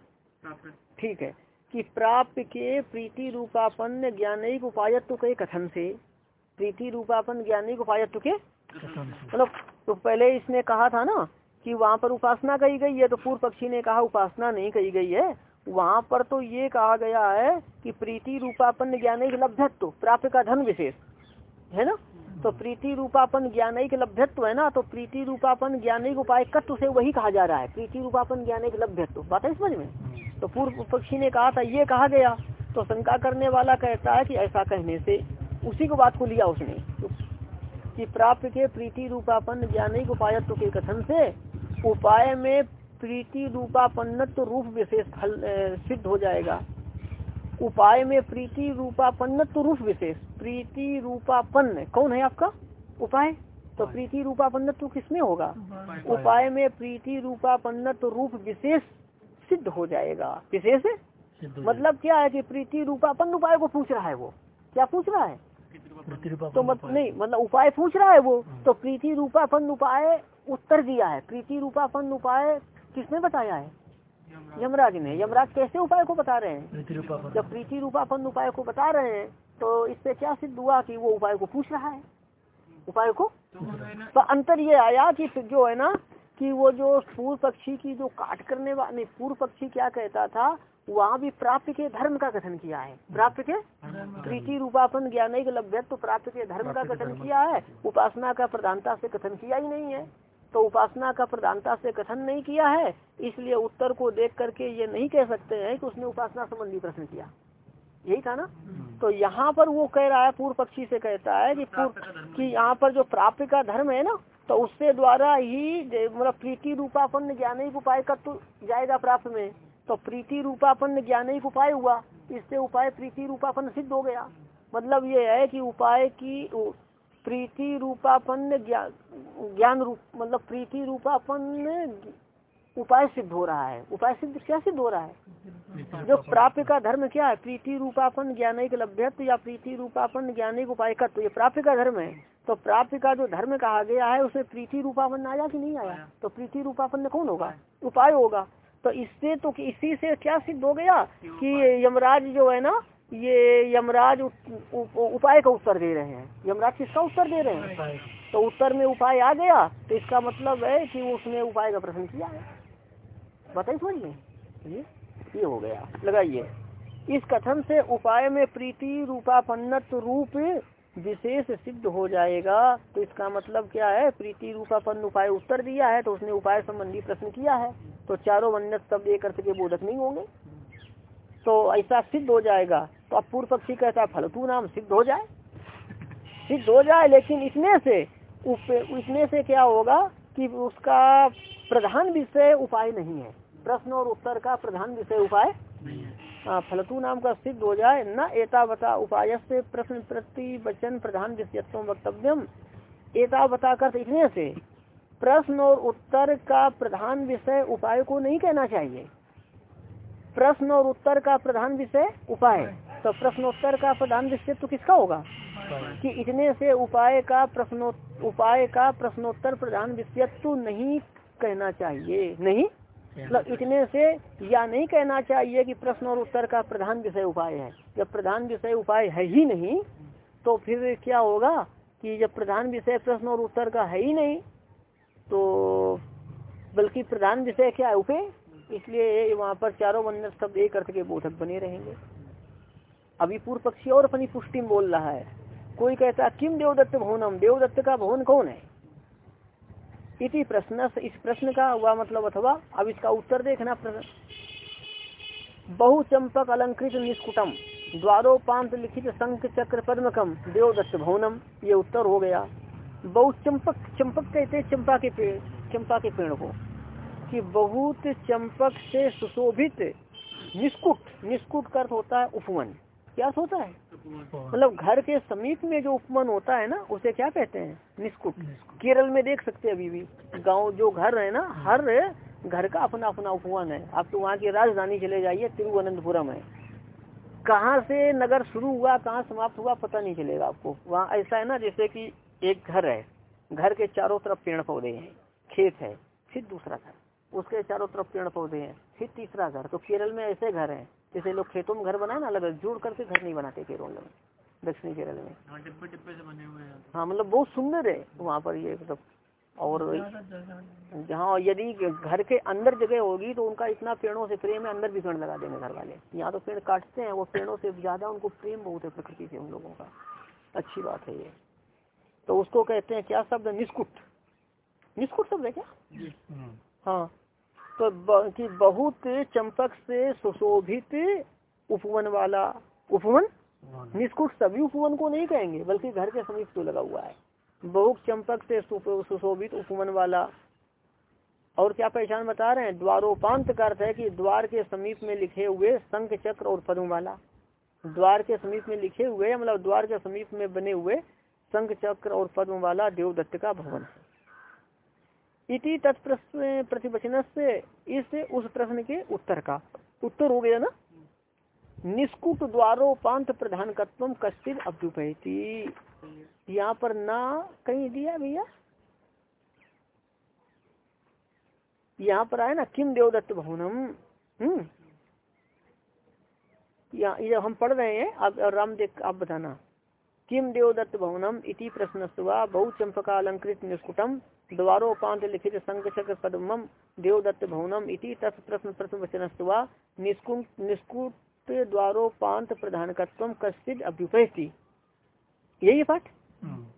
ठीक है। कि प्राप्त के प्रीति रूपापन्न ज्ञानिक उपायत्व के कथन से? प्रीति रूपापन्न ज्ञानिक उपायत्व के? मतलब तो पहले इसने कहा था ना कि वहाँ पर उपासना कही गई है तो पूर्व पक्षी ने कहा उपासना नहीं कही गई है। वहाँ पर तो ये कहा गया है कि प्रीति रूपापन्न ज्ञानिक लभ्यत्व प्राप्त का धन विशेष, है ना? तो प्रीति रूपापन ज्ञानिक लभ्यत्व है ना? तो प्रीति रूपापन ज्ञानिक उपाय से वही कहा जा रहा है। प्रीति रूपापन ज्ञानिक लभ्यत्व बात है समझ में? तो पूर्व पक्षी ने कहा था, ये कहा गया। तो शंका करने वाला कहता है कि ऐसा कहने से उसी को बात को लिया उसने। कि प्राप्त के प्रीति रूपापन्न ज्ञानिक उपायत्व के कथन से उपाय में प्रीति रूपापन्नत्व रूप विशेष फल सिद्ध हो जाएगा। उपाय में प्रीति रूपापन्नत्व रूप विशेष। प्रीति रूपापन्न कौन है आपका? उपाय? तो प्रीति रूपापन्नत्व किसमें होगा? उपाय। में प्रीति रूपापन्नत्व रूप विशेष सिद्ध हो जाएगा। विशेष? मतलब क्या है कि प्रीति रूपापन्न उपाय को पूछ रहा है वो? क्या पूछ रहा है? तो मत नहीं मतलब उपाय पूछ रहा है वो? तो प्रीति रूपापन्न उपाय उत्तर दिया है। प्रीति रूपापन्न उपाय किसने बताया है? यमराज। ने। यमराज कैसे उपाय को बता रहे हैं? जब प्रीति रूपापन उपाय को बता रहे हैं तो इससे क्या सिद्ध हुआ कि वो उपाय को पूछ रहा है? उपाय को? तो अंतर ये आया कि जो है ना कि वो जो पूर्व पक्षी की जो काट करने वाले पूर्व पक्षी क्या कहता था वहाँ भी प्राप्त के धर्म का कथन किया है। प्राप्त के? प्रीति रूपापन ज्ञान लभ्यत्व तो प्राप्त के धर्म का कथन किया है। उपासना का प्रधानता से कथन किया ही नहीं है। तो उपासना का प्रधानता से कथन नहीं किया है इसलिए उत्तर को देख करके ये नहीं कह सकते हैं कि उसने उपासना संबंधी प्रश्न किया। यही था ना? तो यहाँ पर वो कह रहा है पूर्व पक्षी से कहता है कि पूर्व कि यहाँ पर जो प्राप्त का धर्म है ना तो उससे द्वारा ही मतलब प्रीति रूपापन्न ज्ञानिक उपाय का तो जाएगा प्राप्त में। तो प्रीति रूपापन्न ज्ञानिक उपाय हुआ इससे उपाय प्रीति रूपापन्न सिद्ध हो गया। मतलब ये है कि उपाय की प्रीति रूपापन्न ज्ञा- ज्ञान रूप मतलब प्रीति रूपापन्न उपाय सिद्ध हो रहा है। उपाय सिद्ध क्या सिद्ध हो रहा है? जो प्राप्त का धर्म क्या है? प्रीति रूपापन ज्ञानिक लभ्यत्व या प्रीति रूपापन ज्ञानिक उपाय का तो ये प्राप्त का धर्म है। तो प्राप्त का जो धर्म कहा गया है उसमें प्रीति रूपापन आया कि नहीं आया? तो प्रीति रूपापन कौन होगा? उपाय होगा। तो इससे तो इसी से क्या सिद्ध हो गया? कि यमराज जो है ना ये यमराज उपाय का उत्तर दे रहे हैं। यमराज किसका उत्तर दे रहे हैं? तो उत्तर में उपाय आ गया तो इसका मतलब है कि उसने उपाय का प्रश्न किया है। बताइए समझिए ये ये हो गया। लगाइए। इस कथन से उपाय में प्रीति रूपापन्नत्व रूप विशेष सिद्ध हो जाएगा। तो इसका मतलब क्या है? प्रीति रूपापन्न उपाय उत्तर दिया है तो उसने उपाय संबंधी प्रश्न किया है। तो चारों वन्यत शब्द एक अर्थ के बोधक नहीं होंगे। तो ऐसा सिद्ध हो जाएगा। तो अब पूर्व पक्षी कहता है फलतू नाम सिद्ध हो जाए। सिद्ध हो जाए लेकिन इसमें से इसमें से क्या होगा कि उसका प्रधान विषय उपाय नहीं है। प्रश्न और उत्तर का प्रधान विषय उपाय हाँ, फलतु नाम का सिद्ध हो जाए न एतावता उपाय से प्रश्न प्रति वचन प्रधान विषयत्व वक्तव्यम एतावता कर इतने से प्रश्न और उत्तर का प्रधान विषय उपाय को नहीं कहना चाहिए। प्रश्न और उत्तर का प्रधान विषय उपाय। तो प्रश्नोत्तर का प्रधान विषय तो किसका होगा? कि इतने से उपाय का प्रश्नो, उपाय का प्रश्नोत्तर प्रधान विषय तो नहीं कहना चाहिए। नहीं? मतलब इतने से या नहीं कहना चाहिए कि प्रश्न और उत्तर का प्रधान विषय उपाय है। जब प्रधान विषय उपाय है ही नहीं तो फिर क्या होगा कि जब प्रधान विषय प्रश्न और उत्तर का है ही नहीं तो बल्कि प्रधान विषय क्या है? उपे इसलिए वहाँ पर चारों वन्य शब्द एक अर्थ के बोधक बने रहेंगे। अभी पूर्व पक्षी और अपनी पुष्टि बोल रहा है। कोई कहता, किम देवदत्त भवनम? देवदत्त का भवन कौन है? इसी प्रश्न, इस प्रश्न का हुआ मतलब अथवा, अब इसका उत्तर देखना प्रश्न बहुचंपक अलंकृत निष्कुटम द्वारोपांत लिखित शंख चक्र पद्मकम देवदत्त भवनम। ये उत्तर हो गया। बहुत चंपक चंपक कहते चंपा के पेड़ चंपा के पेड़ को, कि बहुत चंपक से सुशोभित, निष्कुट निष्कुट का अर्थ होता है उपवन। क्या होता है? मतलब घर के समीप में जो उपवन होता है ना उसे क्या कहते हैं? निष्कुट केरल में देख सकते हैं अभी भी। गाँव जो घर है ना हर घर का अपना अपना उपवन है। आप तो वहाँ की राजधानी चले जाइए तिरुवनंतपुरम है। कहाँ से नगर शुरू हुआ कहाँ समाप्त हुआ पता नहीं चलेगा आपको। वहाँ ऐसा है ना जैसे कि एक घर है। घर के चारों तरफ़ पेड़ पौधे हैं। खेत है फिर दूसरा घर। चारों तरफ़ पेड़ पौधे हैं फिर तीसरा घर। तो केरल में ऐसे घर हैं जैसे लोग खेतों में घर बनाए ना अलग जोड़ करके घर नहीं बनाते केरल में दक्षिणी केरल में। हाँ, डिब्बे डिब्बे से बने हुए हैं। हाँ मतलब बहुत सुंदर है वहाँ पर ये मतलब और जहाँ यदि घर के अंदर जगह होगी तो उनका इतना पेड़ों से प्रेम है अंदर भी पेड़ लगा देंगे घर वाले। यहाँ तो पेड़ काटते हैं वो पेड़ों से ज़्यादा उनको प्रेम बहुत है प्रकृति से उन लोगों का। अच्छी बात है ये। तो उसको कहते हैं क्या शब्द? निष्कुट। निष्कुट शब्द है क्या? हाँ। तो कि बहुत चंपक से सुशोभित उपवन वाला उपवन? निष्कुट सभी उपवन को नहीं कहेंगे बल्कि घर के समीप तो लगा हुआ है? बहुत चंपक से सुशोभित उपवन वाला। और क्या पहचान बता रहे हैं? द्वारोपांत का अर्थ है कि द्वार के समीप में लिखे हुए शंख चक्र और पद्म वाला। द्वार के समीप में लिखे हुए मतलब द्वार के समीप में बने हुए शंख चक्र और पद्म वाला देवदत्त का भवन है। इति तत्प्रश्न प्रतिवचन से इस उस प्रश्न के उत्तर का। उत्तर हो गया ना? निष्कुट द्वारोपांत प्रधान कश्चित अभ्युपैती। यहाँ पर ना कहीं दिया भैया? यहाँ पर आए ना किम देवदत्त भवनम? हम्म। हम पढ़ रहे हैं अब राम देख आप बताना। किम देवदत्त भवनम? इति प्रश्न बहु चंपका अलंकृत निष्कुटम। द्वारोपांत लिखित संघ चक्र पद्मम देवदत्त भवनम इति तत् प्रश्न प्रश्न वचन निष्कुट निष्कुट द्वारोपांत प्रधानकत्व कश्चित अभ्युपैती। यही पाठ?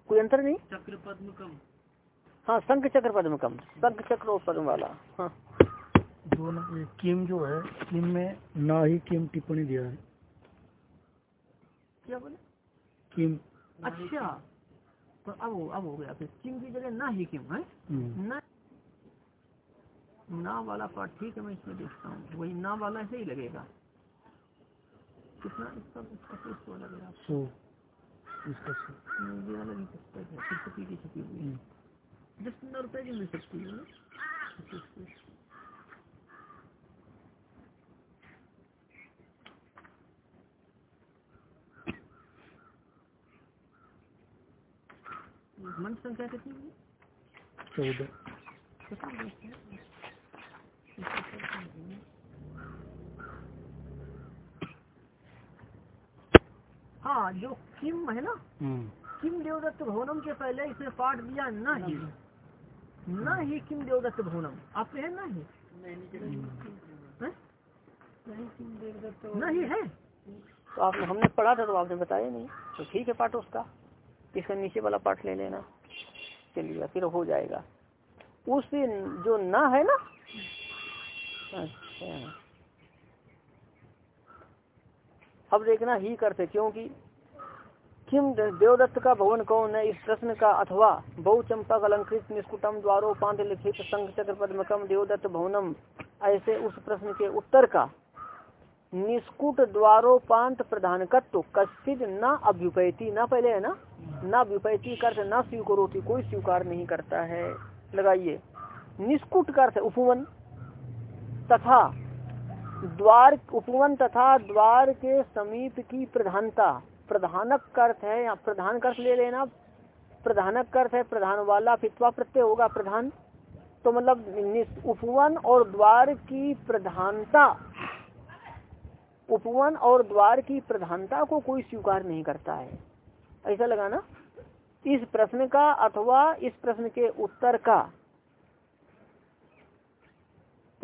कोई अंतर नहीं? चक्र पद्म कम हाँ शंख चक्र पद्म कम शंख चक्र और पद्म वाला हाँ जो किम जो है किम में ना ही किम टिप्पणी दिया है। क्या बोले? किम। अच्छा। तो अब हो अब हो गया। फिर किम की जगह ना ही किम है? हम्म, ना। ना वाला पार्ट ठीक है मैं इसमें देखता हूँ। वही ना वाला ऐसे ही लगेगा। कितना इसका इसका तो लगेगा सो इसका ये वाला नहीं सकता है। फिर की छपी हुई हम्म, दस पंद्रह रुपए की मिल सकती है मन संख्या कितनी है? चौदह। हाँ जो किम है ना हम्म, किम देवदत्त भवनम के पहले इसने पाठ दिया न ही। न ही किम देवदत्त भवनम। आपके है न ही? हैं? न ही है? तो आपने हमने पढ़ा था तो आपने बताया नहीं। तो ठीक है पाठ उसका। इसका नीचे वाला पाठ ले लेना। चलिए, फिर हो जाएगा। उस जो ना है ना? अच्छा। अब देखना ही करते, क्योंकि किम देवदत्त का भवन कौन है? इस प्रश्न का अथवा बहु चंपक अलंकृत निष्कुटम द्वारोपांत लिखित संघ चक्र पद्मकम देवदत्त भवनम, ऐसे उस प्रश्न के उत्तर का। निष्कुट द्वारोपांत प्रधानकत्व कश्चित न अभ्युपैती, न पहले है ना? न अभ्युपैती कर न स्वीकरोती कोई स्वीकार नहीं करता है। लगाइए। निष्कुट का अर्थ उपवन तथा द्वार, उपवन तथा द्वार के समीप की प्रधानता, प्रधानक अर्थ है, यहाँ प्रधान अर्थ ले लेना। प्रधानक अर्थ है प्रधान वाला फित्वा प्रत्यय होगा प्रधान। तो मतलब उपवन और द्वार की प्रधानता, उपवन और द्वार की प्रधानता को कोई स्वीकार नहीं करता है। ऐसा लगाना। इस प्रश्न का अथवा इस प्रश्न के उत्तर का।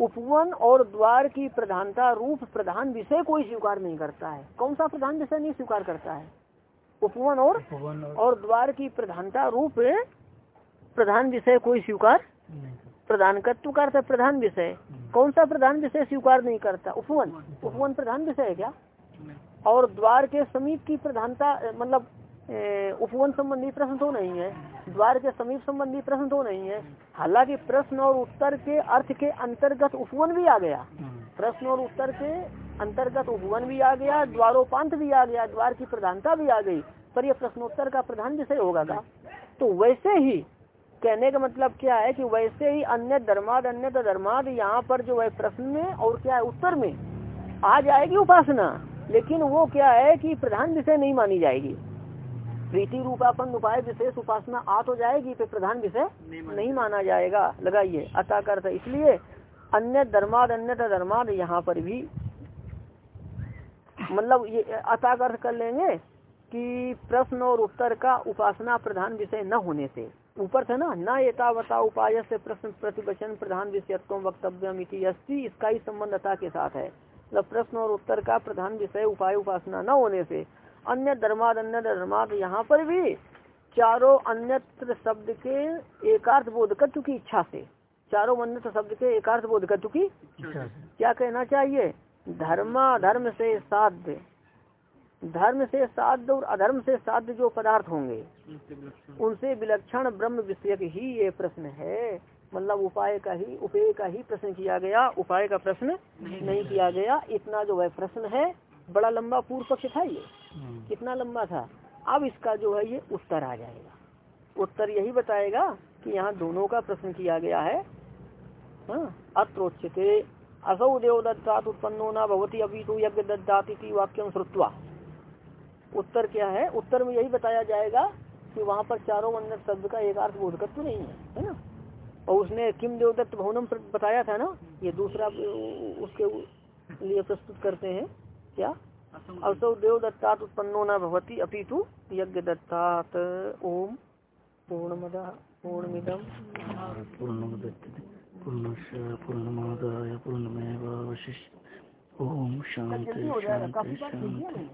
उपवन और द्वार की प्रधानता रूप प्रधान विषय कोई स्वीकार नहीं करता है। कौन सा प्रधान विषय नहीं स्वीकार करता है? उपवन और उपवन और द्वार की प्रधानता रूप प्रधान विषय कोई स्वीकार नहीं प्रधानकत्व का प्रधान विषय। कौन सा प्रधान विषय स्वीकार नहीं करता? उपवन। उपवन। प्रधान विषय है क्या? और द्वार के समीप की प्रधानता मतलब उपवन संबंधी प्रश्न तो नहीं है द्वार के समीप संबंधी प्रश्न तो नहीं है। हालाँकि प्रश्न और उत्तर के अर्थ के अंतर्गत उपवन भी आ गया। हम्म, प्रश्न और उत्तर के अंतर्गत उपवन भी आ गया द्वारोपांत भी आ गया द्वार की प्रधानता भी आ गई पर यह प्रश्नोत्तर का प्रधान विषय होगा का? तो वैसे ही कहने का मतलब क्या है कि वैसे ही अन्य धर्माद अन्य धर्माद यहाँ पर जो है प्रश्न में और क्या है उत्तर में आ जाएगी उपासना लेकिन वो क्या है कि प्रधान विषय नहीं मानी जाएगी। प्रीति रूपापन उपाय विशेष उपासना आ तो जाएगी पर प्रधान विषय नहीं माना जाएगा। लगाइए अतः करता। इसलिए अन्य धर्माद अन्य धर्माद यहाँ पर भी मतलब ये अतः अर्थ कर लेंगे कि प्रश्न और उत्तर का उपासना प्रधान विषय न होने से। ऊपर था ना न एतावता उपाय से प्रश्न प्रतिवचन प्रधान विषयत्व वक्तव्य इति अस्ति इसका ही संबंध अता के साथ है। मतलब प्रश्न और उत्तर का प्रधान विषय उपाय उपासना न होने से अन्य धर्माद अन्य धर्माद यहाँ पर भी चारों अन्यत्र शब्द के एकार्थ बोधकत्व की इच्छा से। चारों अन्यत्र शब्द के एकार्थ बोधकत्व की इच्छा से। क्या कहना चाहिए? धर्मा धर्म से साध्य। धर्म से साध्य और अधर्म से साध्य जो पदार्थ होंगे उनसे विलक्षण ब्रह्म विषयक ही ये प्रश्न है। मतलब उपाय का ही उपेय का ही प्रश्न किया गया उपाय का प्रश्न नहीं किया गया। इतना जो है प्रश्न है बड़ा लंबा पूर्व पक्ष था ये। कितना लंबा था? अब इसका जो है ये उत्तर आ जाएगा। उत्तर यही बताएगा कि यहाँ दोनों का प्रश्न किया गया है। हाँ, अत्रोच्यते असौ देव दत्तात् उत्पन्नो न भवती अभी तो यज्ञ दत्तात् वाक्यम श्रुत्वा। उत्तर क्या है? उत्तर में यही बताया जाएगा कि वहाँ पर चारों अंदर शब्द का एक अर्थ बोधकत्व नहीं है है ना? और उसने किम देवदत्त भवनम बताया था ना? ये दूसरा उसके लिए प्रस्तुत करते हैं। क्या? असौ देव दत्तात उत्पन्नो न भवती तो यज्ञ दत्तात ओम पूर्णमद पूर्णमिदम पूर्णमुदच्यते पूर्णस्य पूर्णमादाय पूर्णमेवावशिष्य ओम शांति शांति शांति